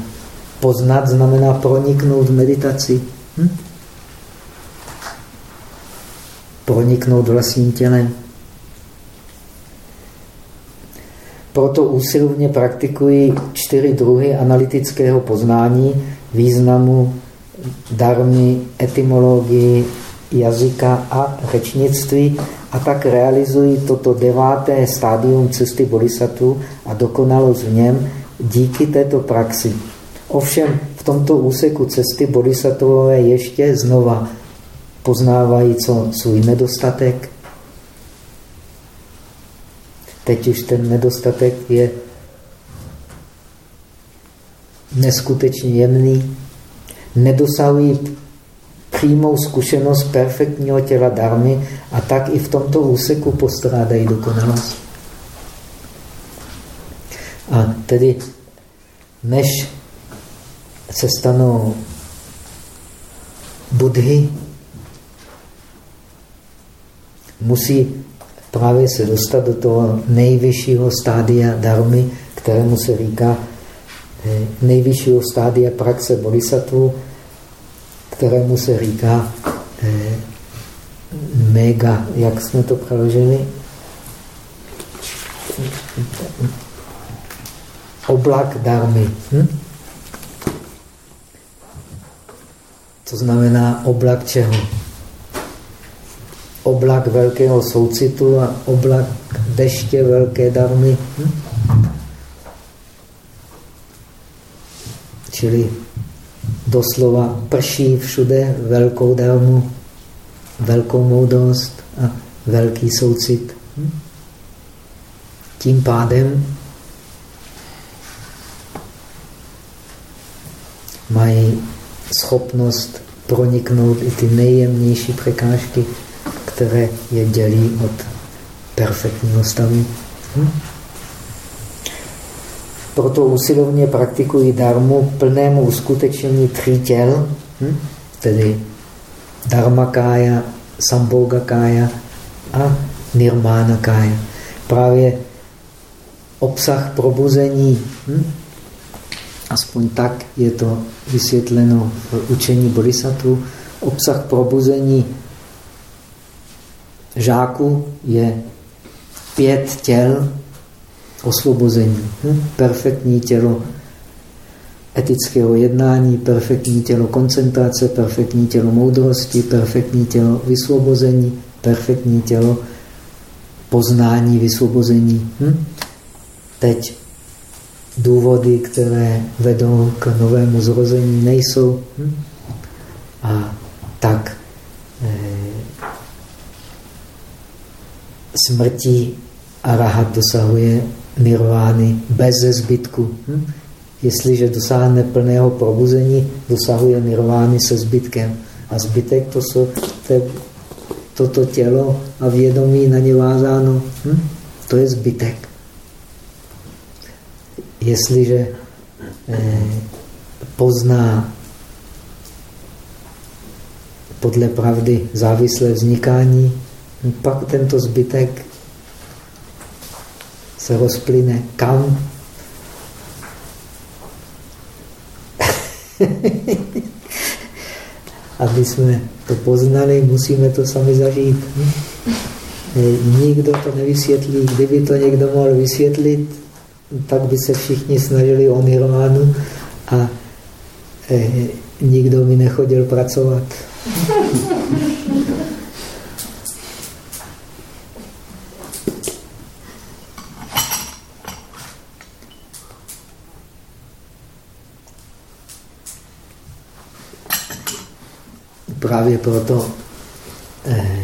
Speaker 1: Poznat znamená proniknout v meditaci. Hm? Proniknout vlastním tělem. Proto úsilovně praktikují čtyři druhy analytického poznání, významu, darmy, etymologii, jazyka a řečnictví a tak realizují toto deváté stádium cesty bodhisattva a dokonalost v něm díky této praxi. Ovšem v tomto úseku cesty bodhisattvové ještě znova poznávají co svůj nedostatek. Teď už ten nedostatek je neskutečně jemný. Nedosahují přímou zkušenost perfektního těla darmy a tak i v tomto úseku postrádají dokonalost. A tedy, než se stanou budhy, musí právě se dostat do toho nejvyššího stádia darmy, kterému se říká eh, nejvyššího stádia praxe bodhisattva, kterému se říká eh, mega, jak jsme to přeložili? Oblak darmy. Hm? To znamená oblak čeho? Oblak velkého soucitu a oblak deště velké darmy. Hm? Čili doslova prší všude velkou dármu, velkou moudrost a velký soucit. Tím pádem mají schopnost proniknout i ty nejjemnější překážky, které je dělí od perfektního stavu. Hm? Proto usilovně praktikují darmu plnému uskutečnění tří těl, hm? tedy dharmakája, sambhogakája a nirmánakája. Právě obsah probuzení, hm? Aspoň tak je to vysvětleno v učení bodhisattva, obsah probuzení žáku je pět těl, osvobození. Hm? Perfektní tělo etického jednání, perfektní tělo koncentrace, perfektní tělo moudrosti, perfektní tělo vysvobození, perfektní tělo poznání, vysvobození. Hm? Teď důvody, které vedou k novému zrození, nejsou. Hm? A tak eh, smrti arahat dosahuje nirvány bez zbytku. Hm? Jestliže dosáhne plného probuzení, dosahuje nirvány se zbytkem. A zbytek to jsou te, toto tělo a vědomí na ně vázáno. Hm? To je zbytek. Jestliže eh, pozná podle pravdy závislé vznikání, pak tento zbytek se rozplyne kam? Aby jsme to poznali, musíme to sami zažít. Nikdo to nevysvětlí. Kdyby to někdo mohl vysvětlit, tak by se všichni snažili o nirvánu a eh, nikdo by nechodil pracovat. právě proto eh,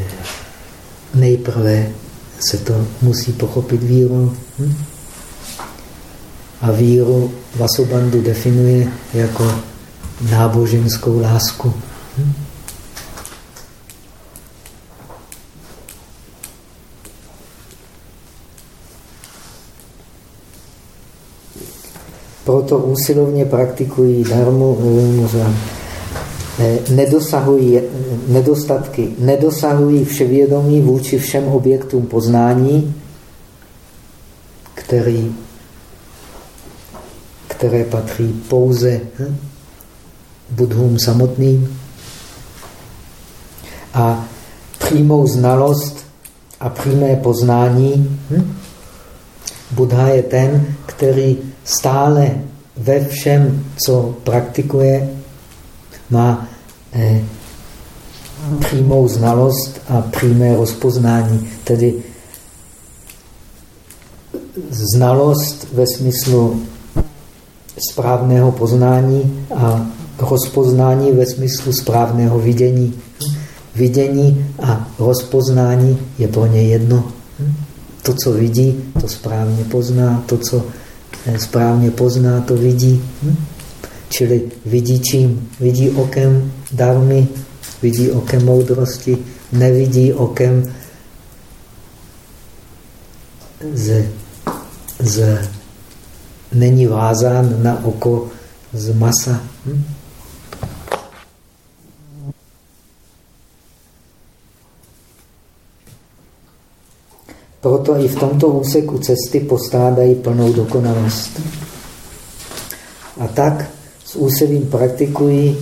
Speaker 1: nejprve se to musí pochopit víru. Hm? a víru Vasubandhu definuje jako náboženskou lásku. Proto úsilovně praktikují darmu, eh, eh, nedosahují eh, nedostatky, nedosahují vševědomí vůči všem objektům poznání, který které patří pouze hm, budhům samotným a přímou znalost a přímé poznání. Hm? Buddha je ten, který stále ve všem, co praktikuje, má eh, přímou znalost a přímé rozpoznání. Tedy znalost ve smyslu správného poznání a rozpoznání ve smyslu správného vidění. Vidění a rozpoznání je pro ně jedno. To, co vidí, to správně pozná. To, co eh, správně pozná, to vidí. Čili vidí čím? Vidí okem darmy, vidí okem moudrosti, nevidí okem z, z, není vázán na oko z masa. Hm? Proto i v tomto úseku cesty postádají plnou dokonalost. A tak s úsilím praktikují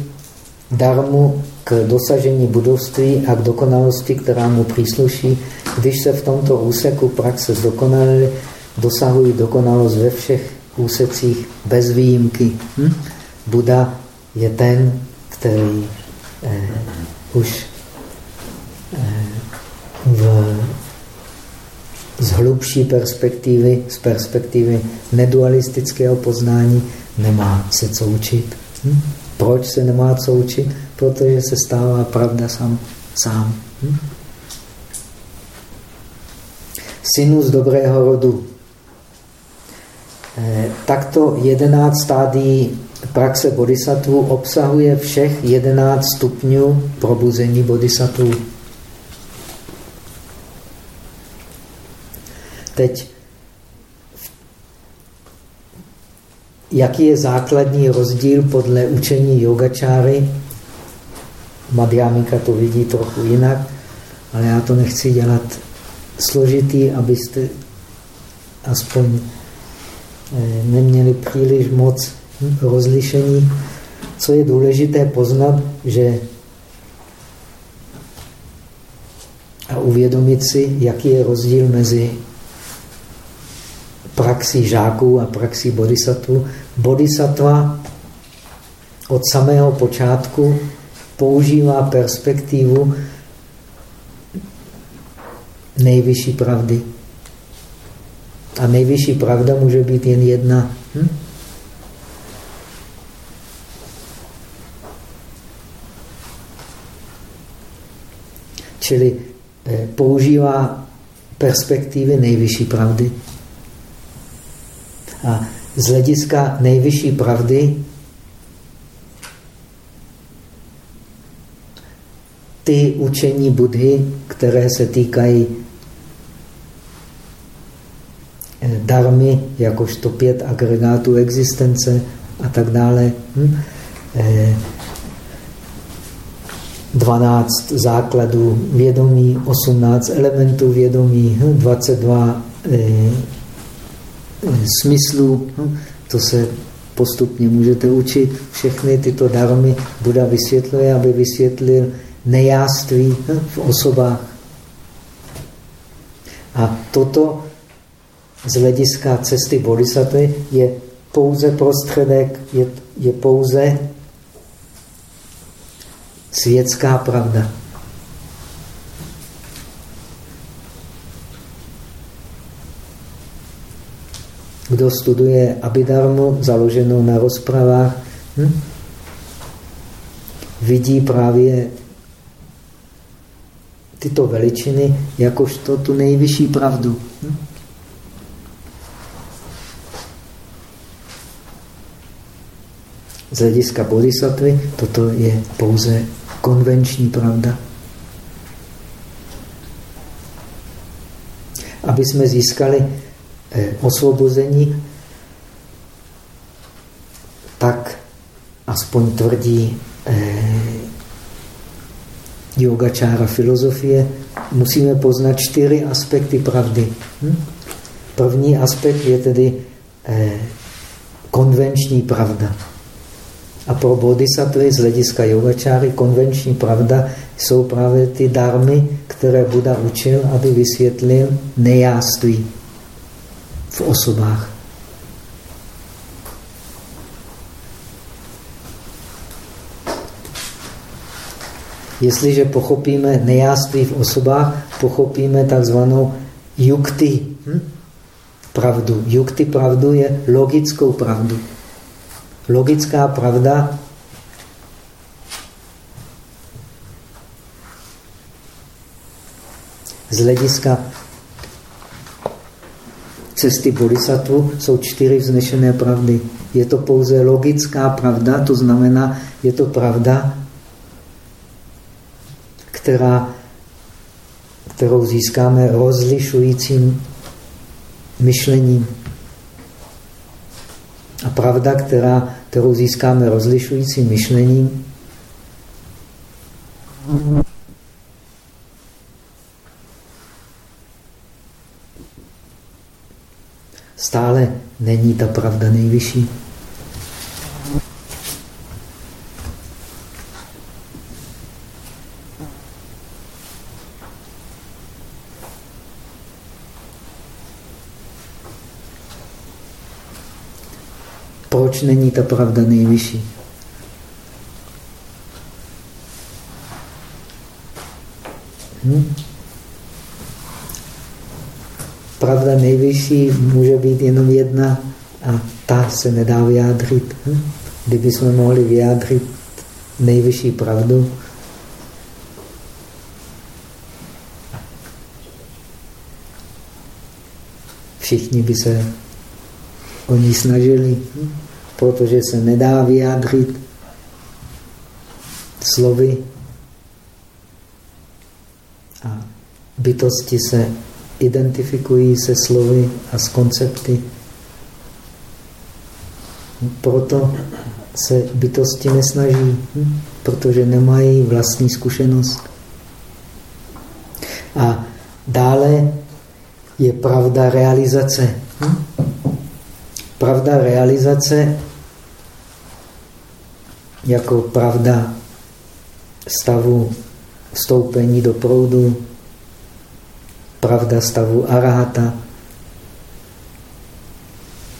Speaker 1: darmu k dosažení budovství a k dokonalosti, která mu přísluší. Když se v tomto úseku praxe zdokonalili, dosahují dokonalost ve všech úsecích bez výjimky. Hm? Buda je ten, který eh, už eh, v z hlubší perspektivy, z perspektivy nedualistického poznání, nemá se co učit. Hm? Proč se nemá co učit? Protože se stává pravda sám. sám. Hm? Synus dobrého rodu. Eh, takto jedenáct stádií praxe bodhisattva obsahuje všech jedenáct stupňů probuzení bodhisattva. Teď, jaký je základní rozdíl podle učení yogačáry? Madhyamika to vidí trochu jinak, ale já to nechci dělat složitý, abyste aspoň neměli příliš moc rozlišení. Co je důležité poznat, že a uvědomit si, jaký je rozdíl mezi praxi žáků a praxi bodhisattva. Bodhisattva od samého počátku používá perspektivu nejvyšší pravdy. A nejvyšší pravda může být jen jedna. Hm? Čili eh, používá perspektivy nejvyšší pravdy. A z hlediska nejvyšší pravdy ty učení Budhy, které se týkají darmy, jakožto pět agregátů existence a tak dále. Hm? 12 základů vědomí, 18 elementů vědomí, 22 hm? smyslů. No, to se postupně můžete učit. Všechny tyto darmy Buda vysvětluje, aby vysvětlil nejáství v osobách. A toto z hlediska cesty bodhisattva je pouze prostředek, je, je pouze světská pravda. kdo studuje Abhidharmu, založenou na rozpravách, hm? vidí právě tyto veličiny jakožto tu nejvyšší pravdu. Z hlediska bodhisattvy toto je pouze konvenční pravda. Aby jsme získali Eh, osvobození, aspoň tvrdí eh, yogačára filozofie, musíme poznat čtyři aspekty pravdy. Hm? První aspekt je tedy eh, konvenční pravda. A pro bodhisattvy z hlediska yogačáry konvenční pravda jsou právě ty dármy, které Buda učil, aby vysvětlil nejáství v osobách. Jestliže pochopíme nejáství v osobách, pochopíme takzvanou jukty, hm? pravdu. Jukty pravdu je logickou pravdu. Logická pravda z hlediska cesty bodhisattva jsou čtyři vznešené pravdy. Je to pouze logická pravda, to znamená, je to pravda, která, kterou získáme rozlišujícím myšlením. A pravda, která, kterou získáme rozlišujícím myšlením, stále není ta pravda nejvyšší. Není ta pravda nejvyšší? Hm? Pravda nejvyšší může být jenom jedna a ta se nedá vyjádřit. Hm? Kdyby jsme mohli vyjádřit nejvyšší pravdu, všichni by se o ní snažili. Hm? Protože se nedá vyjádřit slovy a bytosti se identifikují se slovy a s koncepty. Proto se bytosti nesnaží, protože nemají vlastní zkušenost. A dále je pravda realizace. Pravda realizace jako pravda stavu vstoupení do proudu, pravda stavu arahata,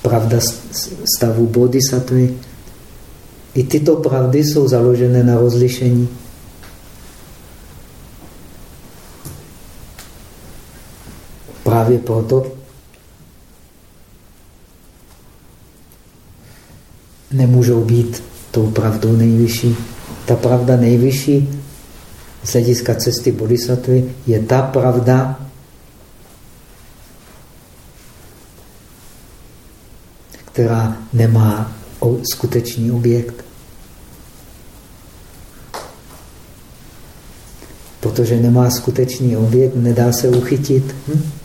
Speaker 1: pravda stavu bodhisattvy. I tyto pravdy jsou založené na rozlišení. Právě proto nemůžou být tou pravdou nejvyšší. Ta pravda nejvyšší z hlediska cesty bodhisattvy je ta pravda, která nemá skutečný objekt. Protože nemá skutečný objekt, nedá se uchytit. Hm?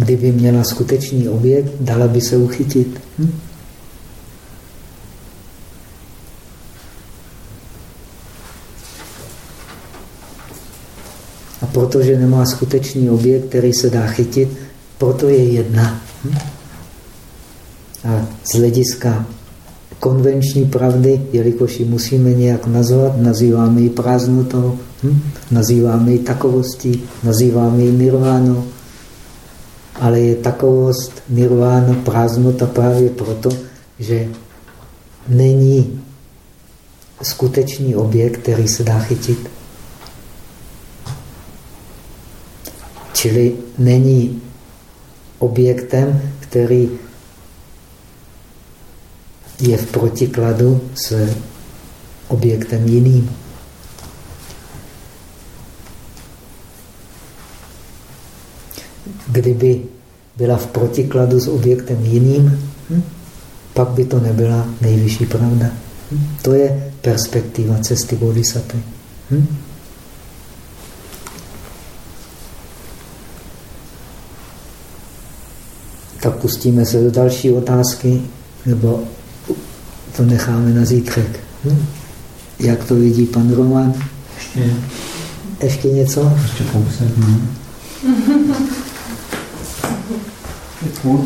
Speaker 1: Kdyby měla skutečný objekt, dala by se uchytit. Hm? A protože nemá skutečný objekt, který se dá chytit, proto je jedna. Hm? A z hlediska konvenční pravdy, jelikož ji musíme nějak nazvat, nazýváme ji prázdnotou, hm? nazýváme ji takovostí, nazýváme ji nirvánou ale je takovost nirvána prázdnota právě proto, že není skutečný objekt, který se dá chytit. Čili není objektem, který je v protikladu s objektem jiným. Kdyby byla v protikladu s objektem jiným, hm? pak by to nebyla nejvyšší pravda. Hm? To je perspektiva cesty bodhisattva. Hm? Tak pustíme se do další otázky, nebo to necháme na zítřek. Hm? Jak to vidí pan Roman?
Speaker 3: Ještě,
Speaker 1: Ještě něco?
Speaker 3: ještě kousek, no.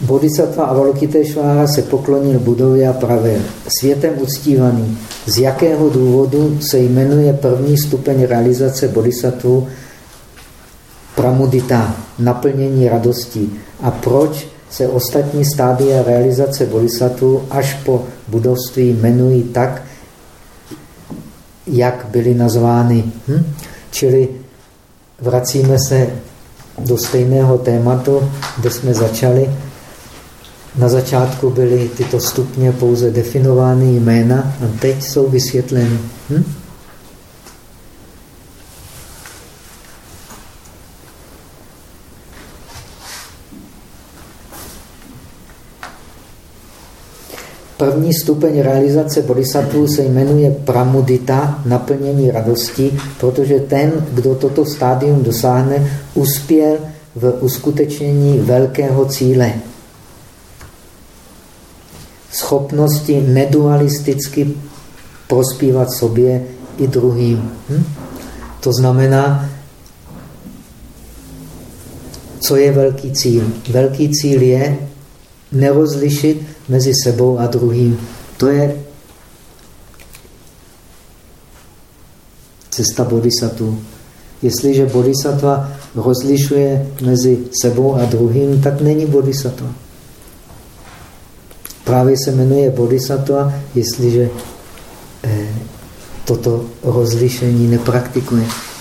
Speaker 1: Bodhisattva Avalokiteshvara se poklonil Budově a pravil. Světem uctívaný, z jakého důvodu se jmenuje první stupeň realizace bodhisattvu pramudita, naplnění radostí. A proč se ostatní stádia realizace bodhisattvu až po budovství jmenují tak, jak byly nazvány. Hm? Čili vracíme se do stejného tématu, kde jsme začali. Na začátku byly tyto stupně pouze definovány jména a teď jsou vysvětleny. Hm? První stupeň realizace bodhisattva se jmenuje pramudita, naplnění radosti, protože ten, kdo toto stádium dosáhne, uspěl v uskutečnění velkého cíle. Schopnosti nedualisticky prospívat sobě i druhým. Hm? To znamená, co je velký cíl? Velký cíl je nerozlišit mezi sebou a druhým. To je cesta bodhisattva. Jestliže bodhisattva rozlišuje mezi sebou a druhým, tak není bodhisattva. Právě se jmenuje bodhisattva, jestliže eh, toto rozlišení nepraktikuje.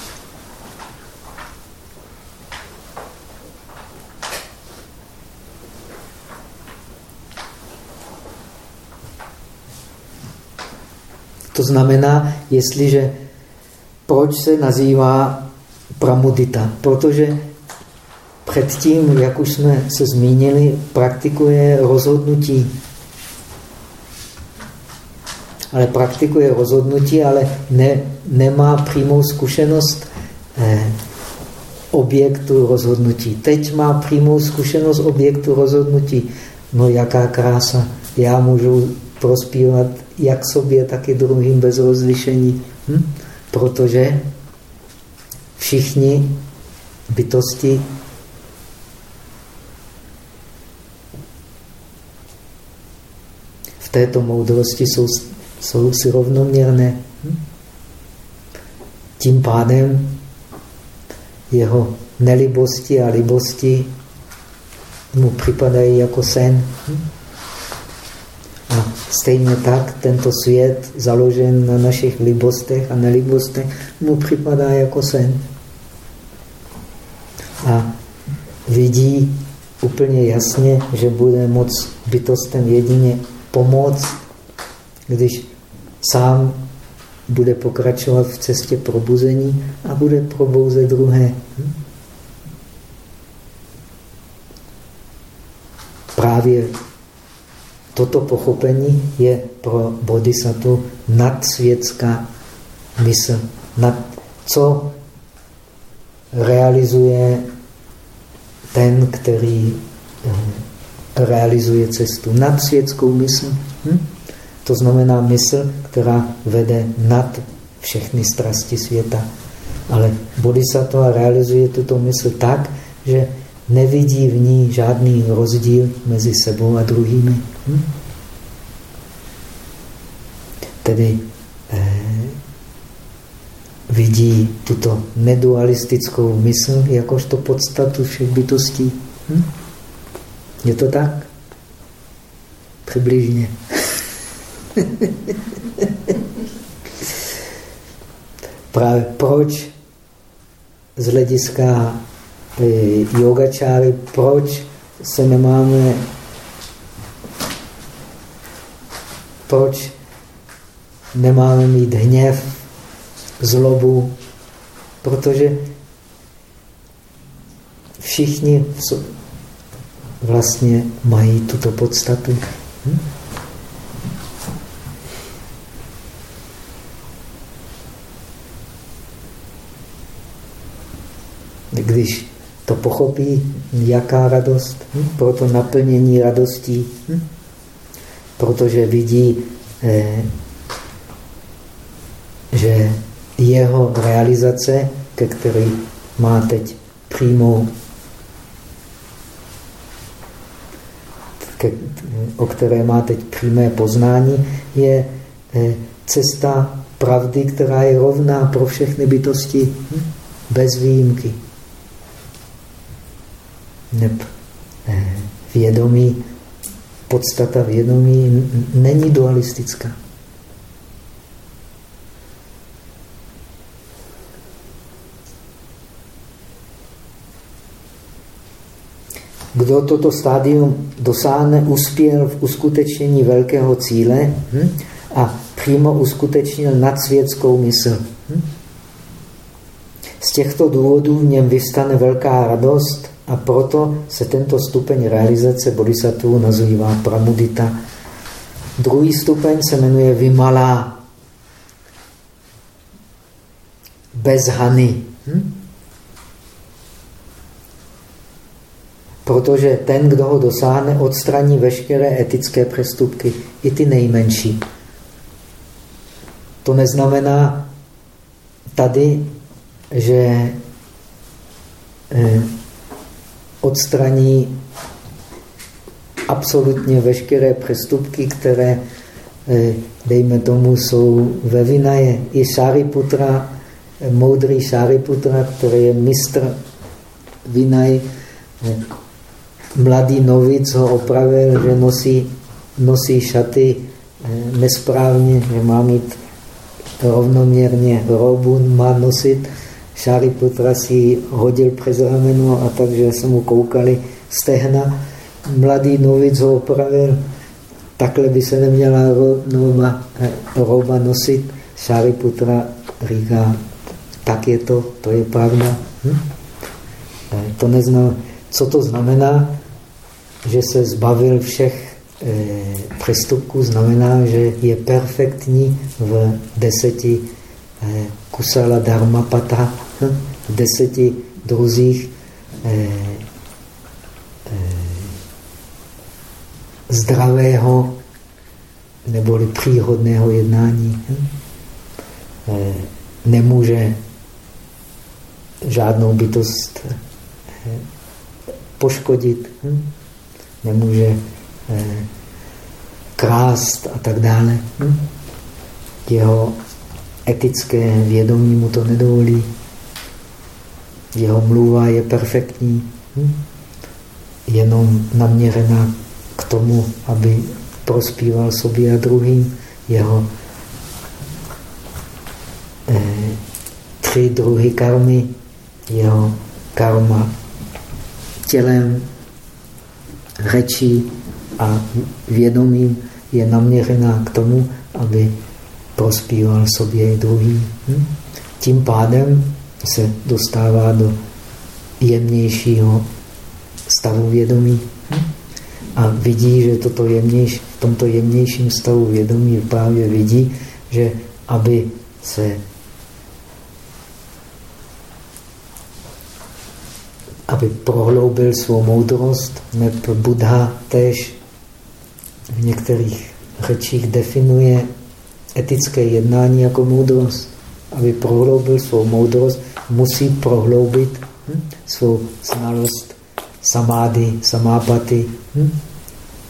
Speaker 1: To znamená, jestliže, proč se nazývá pramudita? Protože předtím, jak už jsme se zmínili, praktikuje rozhodnutí. Ale praktikuje rozhodnutí, ale ne, nemá přímou zkušenost eh, objektu rozhodnutí. Teď má přímou zkušenost objektu rozhodnutí. No jaká krása. Já můžu prospívat jak sobě, tak i druhým bez rozlišení. Hm? Protože všichni bytosti v této moudrosti jsou, jsou si rovnoměrné. Hm? Tím pádem jeho nelibosti a libosti mu připadají jako sen. Hm? A stejně tak tento svět, založen na našich libostech a nelibostech, mu připadá jako sen. A vidí úplně jasně, že bude moc bytostem jedině pomoct, když sám bude pokračovat v cestě probuzení a bude probouzet druhé. Právě toto pochopení je pro bodhisattva nadsvětská mysl. Nad, co realizuje ten, který eh, realizuje cestu nad světskou mysl. Hm? To znamená mysl, která vede nad všechny strasti světa. Ale bodhisattva realizuje tuto mysl tak, že nevidí v ní žádný rozdíl mezi sebou a druhými. Hm? Tedy eh, vidí tuto nedualistickou mysl jakožto podstatu všech bytostí. Hm? Je to tak? Přibližně. Právě proč z hlediska yogačáry, proč se nemáme, proč nemáme mít hněv, zlobu, protože všichni vlastně mají tuto podstatu. Hm? Když to pochopí, jaká radost. Hm? Proto naplnění radostí. Hm? Protože vidí, eh, že jeho realizace, ke který má teď přímou, ke, o které má teď přímé poznání, je eh, cesta pravdy, která je rovná pro všechny bytosti, hm? bez výjimky. Neb eh, vědomí, podstata vědomí není dualistická. Kdo toto stádium dosáhne, uspěl v uskutečnění velkého cíle hm? a přímo uskutečnil nadsvětskou mysl. Hm? Z těchto důvodů v něm vystane velká radost a proto se tento stupeň realizace bodhisattva nazývá pramudita. Druhý stupeň se jmenuje vimala, bez hany. Hm? Protože ten, kdo ho dosáhne, odstraní veškeré etické přestupky, i ty nejmenší. To neznamená tady, že eh, odstraní absolutně veškeré přestupky, které, eh, dejme tomu, jsou ve Vinaje. I Šariputra, moudrý Šariputra, který je mistr Vinaj, eh, mladý novic ho opravil, že nosí, nosí šaty nesprávně, že má mít rovnoměrně robu má nosit. Šariputra si hodil přes rameno a takže se mu koukali stehna. Mladý novic ho opravil. Takhle by se neměla roba, roba nosit. Šariputra říká, tak je to, to je pravda. Hm? To neznamená, co to znamená, že se zbavil všech Eh, přestupku znamená, že je perfektní v deseti eh, kusala dharma pata, v deseti druzích eh, zdravého neboli příhodného jednání. Hm. Nemůže žádnou bytost poškodit, hm. nemůže Eh, krást a tak dále. Hm? Jeho etické vědomí mu to nedovolí. Jeho mluva je perfektní, hm? jenom naměřená k tomu, aby prospíval sobě a druhým. Jeho eh, tři druhy karmy, jeho karma tělem, řečí, a vědomím je naměřená k tomu, aby prospíval sobě i druhým. Hm? Tím pádem se dostává do jemnějšího stavu vědomí a vidí, že toto jemnější, v tomto jemnějším stavu vědomí právě vidí, že aby se aby prohloubil svou moudrost, neb Buddha tež v některých řečích definuje etické jednání jako moudrost. Aby prohloubil svou moudrost, musí prohloubit hm, svou znalost samády, samápaty, hm,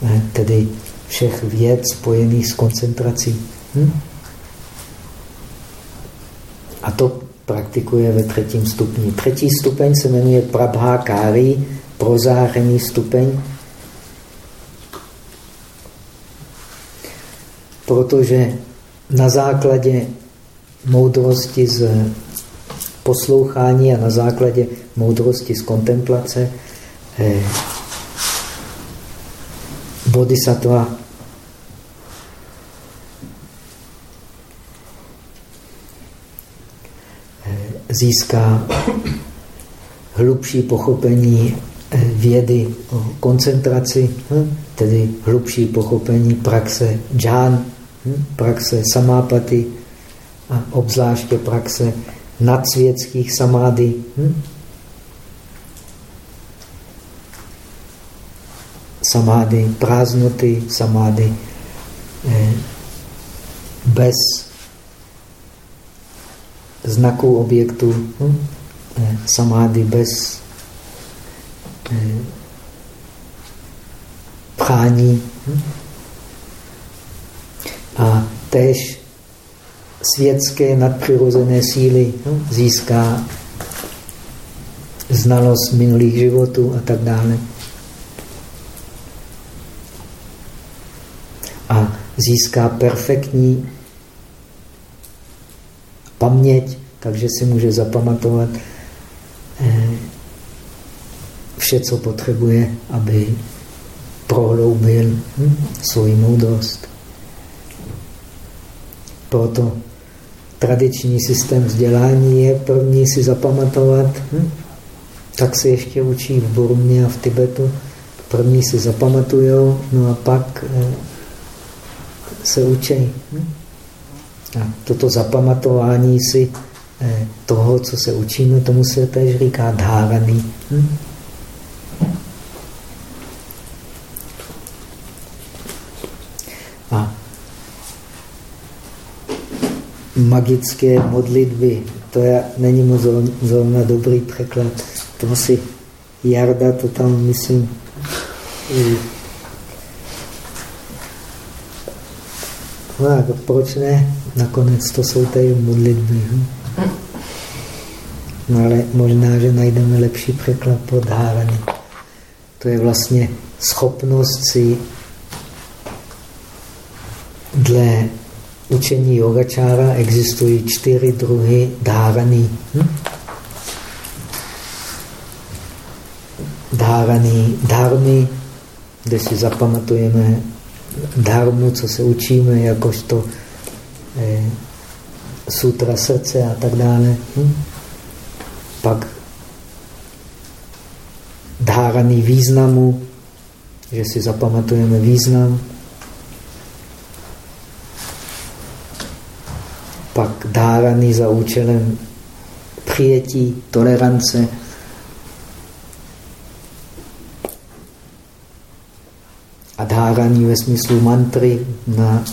Speaker 1: eh, tedy všech věd spojených s koncentrací. Hm? A to praktikuje ve třetím stupni. Třetí stupeň se jmenuje Prabhákári, prozářený stupeň, protože na základě moudrosti z poslouchání a na základě moudrosti z kontemplace eh, bodhisattva eh, získá hlubší pochopení eh, vědy o koncentraci, hm, tedy hlubší pochopení praxe džán, Hm? praxe samápaty a obzvláště praxe nadsvětských samády. Hm? Samády prázdnoty, samády eh, bez znaků objektu, hm? eh, samády bez eh, prání. Hm? A tež světské nadpřirozené síly hm? získá znalost minulých životů a tak dále. A získá perfektní paměť, takže si může zapamatovat eh, vše, co potřebuje, aby prohloubil hm, svoji moudrost. Proto tradiční systém vzdělání je první si zapamatovat, hm, tak se ještě učí v Burmě a v Tibetu. První si zapamatujou, no a pak eh, se učí. Hm? A toto zapamatování si eh, toho, co se učíme, tomu se tež říká dháraný. Hm? Magické modlitby, to je, není moc zrovna dobrý překlad. To si Jarda to tam, myslím, No a proč ne? Nakonec to jsou tady modlitby. Hm? No ale možná, že najdeme lepší překlad pro dhárany. To je vlastně schopnost si dle učení yogačára existují čtyři druhy dháraný. Hm? Dháraný dharmy, kde si zapamatujeme dharmu, co se učíme, jakožto eh, sutra srdce a tak dále. Hm? Pak dháraný významu, že si zapamatujeme význam. Dáraný za účelem přijetí, tolerance, a dháraní ve smyslu mantry na,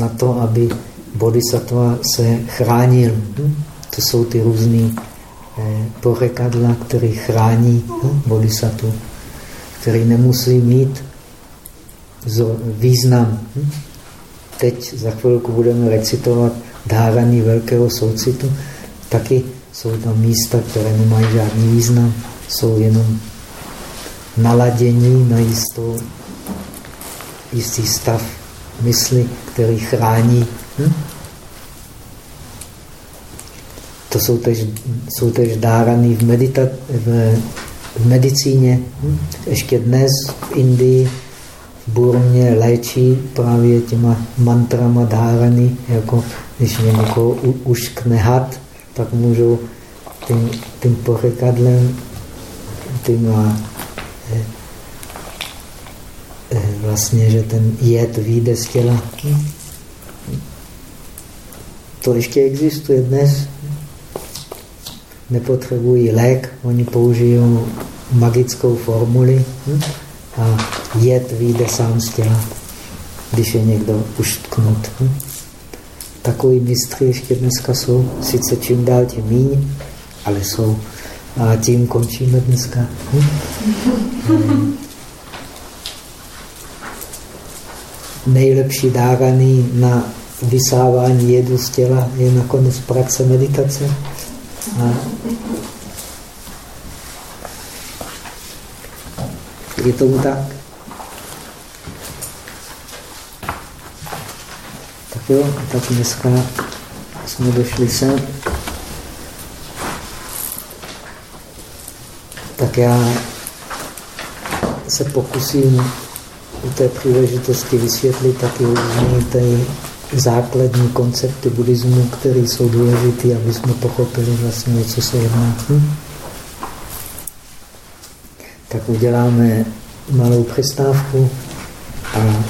Speaker 1: na to, aby bodhisattva se chránil. To jsou ty různé eh, porekadla, které chrání bodhisattva, který nemusí mít význam. Teď za chvilku budeme recitovat dháraní velkého soucitu. Taky jsou tam místa, které nemají žádný význam, jsou jenom naladění na jistou jistý stav mysli, který chrání. Hm? To jsou tež, jsou tež dáraný v, medita, v, v medicíně. Hm? Ještě dnes v Indii, v Burmě léčí právě těma mantrama dáraný, jako když někoho uškne had, tak můžou tím, tím porekadlem, tím Eh, vlastně, že ten jed vyjde z těla. To ještě existuje dnes. Nepotřebují lék, oni použijí magickou formuli a jed vyjde sám z těla, když je někdo uštknut. Takový mistry ještě dneska jsou, sice čím dál tím míň, ale jsou. A tím končíme dneska. Hm? nejlepší dávaný na vysávání jedu z těla je nakonec praxe meditace. A je tomu tak? Jo, tak dneska jsme došli sem. Tak já se pokusím u té příležitosti vysvětlit taky různé ty základní koncepty buddhismu, které jsou důležité, aby jsme pochopili vlastně, co se jedná. Hm? Tak uděláme malou přestávku a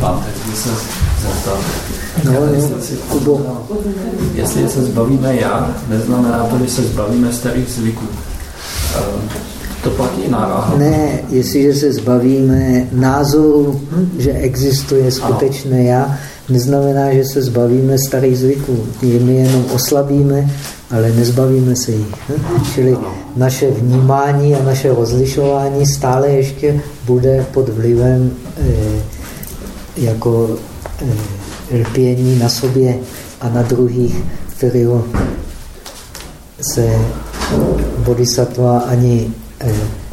Speaker 3: máte, když se zeptat.
Speaker 1: No, jo, Kubo.
Speaker 3: Jestli se zbavíme já, neznamená to, že se zbavíme starých zvyků. Ehm, to platí na
Speaker 1: Ne, jestliže se zbavíme názoru, že existuje skutečné ano. já, neznamená, že se zbavíme starých zvyků. My jenom oslabíme, ale nezbavíme se jich. Čili naše vnímání a naše rozlišování stále ještě bude pod vlivem eh, jako eh, lpění na sobě a na druhých, kterého se bodhisattva ani eh,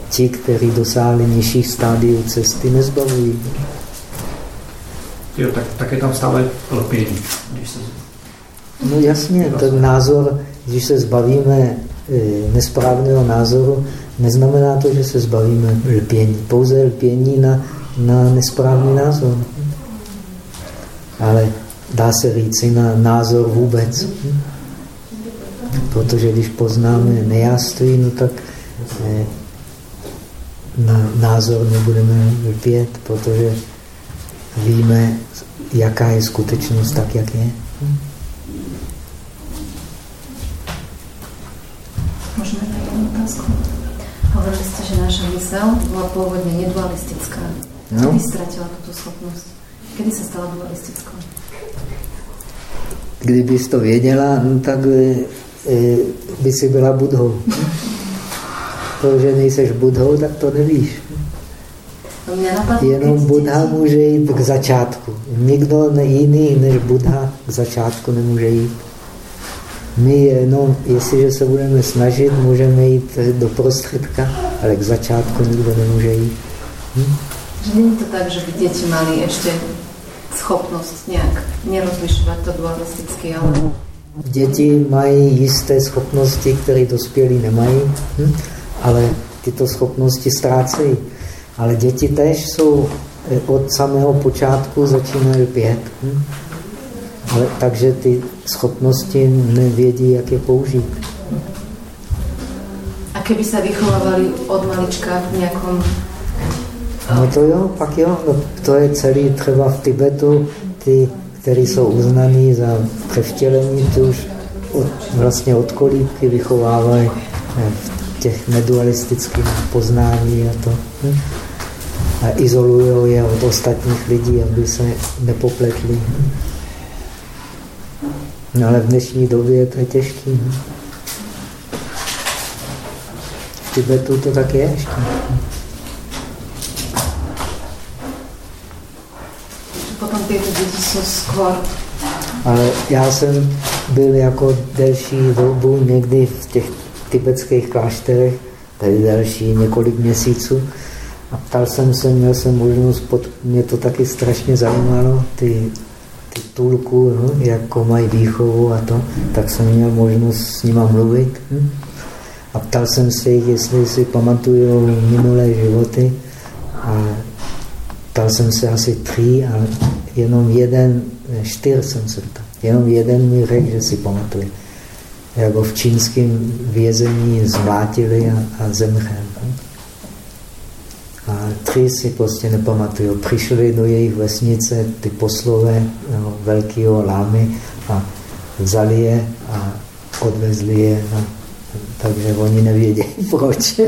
Speaker 1: ti, kteří dosáhli nižších stádiů cesty, nezbavují.
Speaker 3: Jo, tak, tak je tam stále lpění. Se...
Speaker 1: No jasně, ten názor, když se zbavíme e, nesprávného názoru, neznamená to, že se zbavíme lpění. Pouze lpění na, na nesprávný názor. Ale dá se říci na názor vůbec. Protože když poznáme nejáství, no tak e, na názor nebudeme lpět, protože víme, jaká je skutečnost tak, jak je.
Speaker 4: Můžeme jednu otázku? Hovorili jste, že naša mysl byla původně nedualistická. No. Kdy ztratila tuto schopnost? Kdy se stala dualistickou?
Speaker 1: Kdybys to věděla, no tak e, e, by si byla budhou. to, že nejseš budhou, tak to nevíš. Jenom Buddha může jít k začátku. Nikdo jiný než Buddha k začátku nemůže jít. My jenom, jestliže se budeme snažit, můžeme jít do prostředka, ale k začátku nikdo nemůže jít.
Speaker 4: Hm? Není to tak, že by děti mali ještě schopnost nějak nerozlišovat to dualisticky, ale...
Speaker 1: Děti mají jisté schopnosti, které dospělí nemají, hm? ale tyto schopnosti ztrácejí. Ale děti tež jsou eh, od samého počátku začínají pět. Hm? Ale, takže ty schopnosti nevědí, jak je použít.
Speaker 4: A kdyby se vychovávali od malička v nějakom...
Speaker 1: No to jo, pak jo. No, to je celý třeba v Tibetu, ty, kteří jsou uznaní za převtělení, ty už od, vlastně od kolíbky vychovávají eh, v těch nedualistických poznání a to. A izolují je od ostatních lidí, aby se nepopletli. No ale v dnešní době to je těžké. V Tibetu to tak je ještě.
Speaker 4: Potom ty děti jsou skoro.
Speaker 1: Ale já jsem byl jako delší dobu někdy v těch tibetských klášterech, tady další několik měsíců, a ptal jsem se, měl jsem možnost, pod, mě to taky strašně zajímalo, ty, ty tulku, no, jako mají výchovu a to, tak jsem měl možnost s nima mluvit. Hm? A ptal jsem se jich, jestli si pamatují minulé životy. A ptal jsem se asi tři, ale jenom jeden, čtyř jsem se ptal. Jenom jeden mi řekl, že si pamatuje. Jako v čínském vězení zmlátili a, a zemřel. A tři si prostě nepamatují. Přišli do jejich vesnice ty poslové no, velkého lámy a vzali je a odvezli je. No, takže oni nevědí, proč.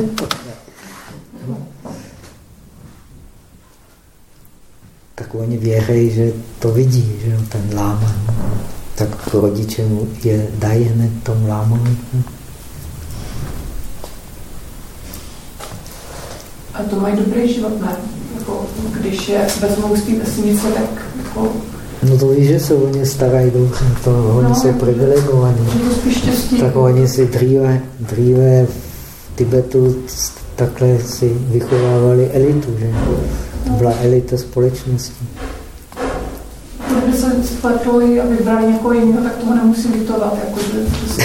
Speaker 1: Tak oni věří, že to vidí, že ten láma. Tak rodiče mu je dají hned tomu lámovi.
Speaker 2: A to mají dobrý život, ne? Jako, když je vezmou z té vesnice, tak jako...
Speaker 1: No to víš, že se o ně starají dobře, to oni no, jsou privilegovaní. Tak oni si dříve, dříve v Tibetu takhle si vychovávali elitu, že? To byla elita společnosti.
Speaker 2: Kdyby se spletli a vybrali někoho jiného, tak toho nemusím litovat, jako, že, se.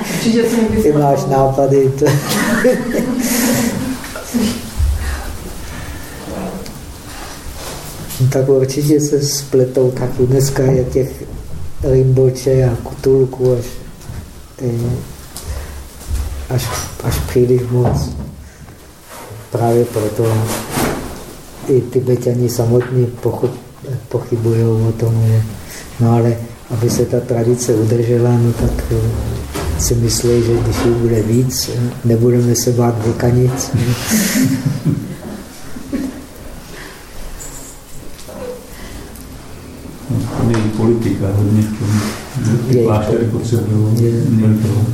Speaker 1: Určitě se Ty máš nápady. To... No tak určitě se spletou taky. Dneska je těch rimboče a kutulku až, až, až příliš moc. právě proto i Tibetani samotní pochybují o tom, že no ale aby se ta tradice udržela, no tak eh, si myslí, že když jich bude víc, nebudeme se bát vykanic.
Speaker 5: Je i politika hodně v tom. Ty kláštery potřebují monitoru.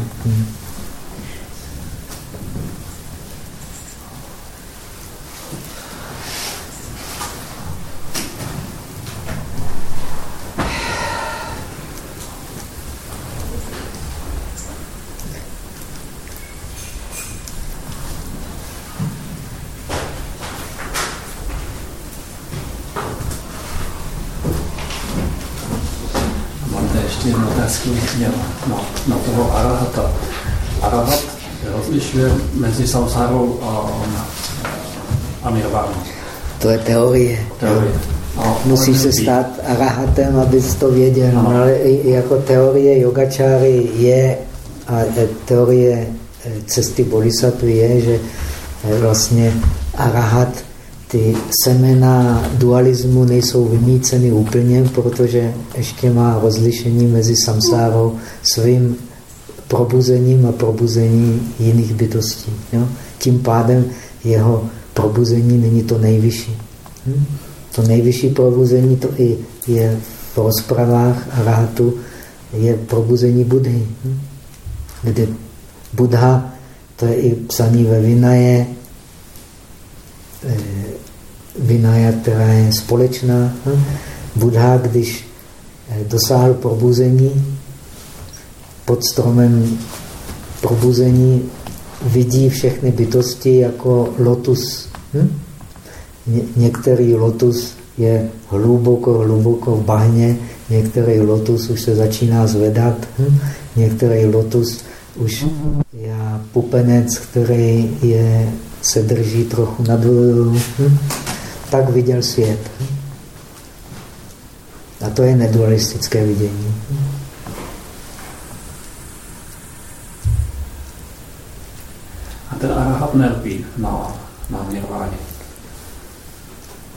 Speaker 3: mezi samsárou a, a nirvánou.
Speaker 1: To je teorie. teorie. A Musíš se stát arahatem, abys to věděl. No. Ale jako teorie yogačáry je a teorie e, cesty bodhisattva je, že e, vlastně arahat, ty semena dualismu nejsou vymíceny úplně, protože ještě má rozlišení mezi samsárou svým probuzením a probuzení jiných bytostí. Jo? Tím pádem jeho probuzení není to nejvyšší. Hm? To nejvyšší probuzení to i je v rozpravách a rátu je probuzení Budhy. Kdy Buddha, to je i psaný ve Vinaje, eh, Vinaja, která je společná. Buddha, když eh, dosáhl probuzení, pod stromem probuzení vidí všechny bytosti jako lotus. Hm? Ně některý lotus je hluboko, hluboko v bahně, některý lotus už se začíná zvedat, hm? některý lotus už je pupenec, který je, se drží trochu nad hm? Tak viděl svět. Hm? A to je nedualistické vidění. Hm?
Speaker 3: ten arahat nelpí na, na nirváně.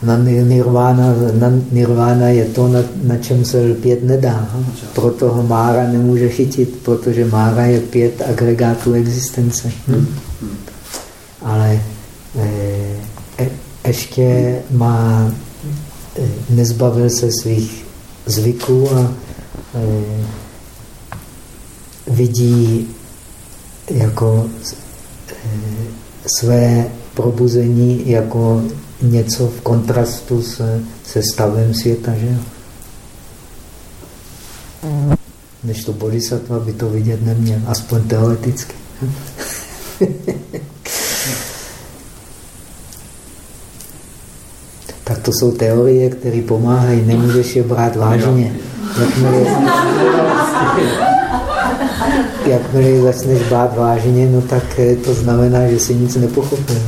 Speaker 1: Na nirvána, na nirvána je to, na, na čem se lpět nedá. Proto ho Mára nemůže chytit, protože Mára je pět agregátů existence. Hm? Ale eh, e, ještě má, e, nezbavil se svých zvyků a eh, vidí jako své probuzení jako něco v kontrastu se, se stavem světa. Že? Než to bodhisattva by to vidět neměl, aspoň teoreticky. tak to jsou teorie, které pomáhají, nemůžeš je brát vážně. Jakmile, jakmile začneš bát vážně, no tak eh, to znamená, že si nic nepochopil.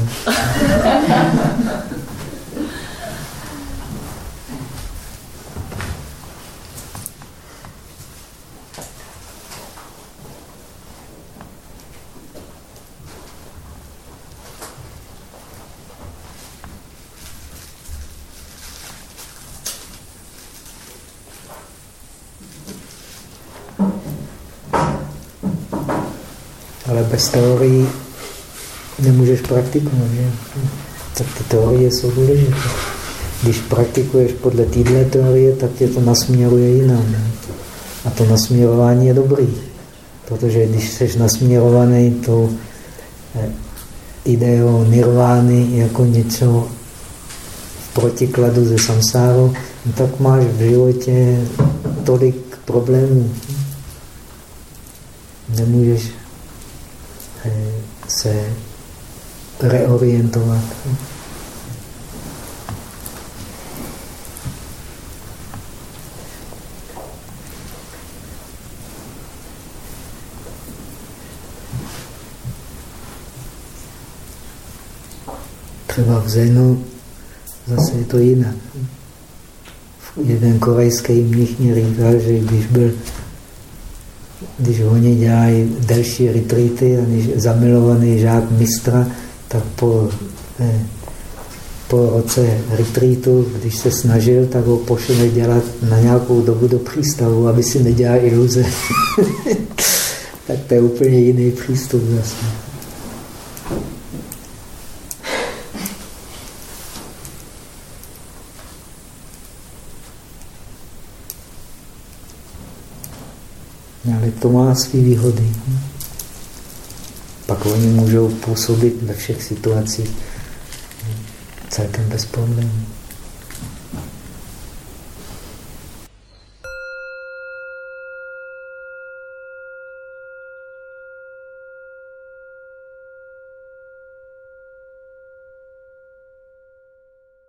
Speaker 1: Bez teorií nemůžeš praktikovat. Že? Tak ty teorie jsou důležité. Když praktikuješ podle téhle teorie, tak tě to nasměruje jinam. Ne? A to nasměrování je dobrý. Protože když jsi nasměrovaný tou eh, ideou nirvány jako něco v protikladu ze samsáru, no tak máš v životě tolik problémů. Nemůžeš se reorientovat. Třeba v Zenu zase je to jinak. Jeden korejský mnich mi říkal, že když byl když oni dělají delší retreaty a když zamilovaný žák mistra, tak po eh, po roce retreatu, když se snažil, tak ho pošle dělat na nějakou dobu do přístavu, aby si nedělal iluze. tak to je úplně jiný přístup vlastně. Ale to má své výhody. Pak oni můžou působit ve všech situacích celkem bez problémů.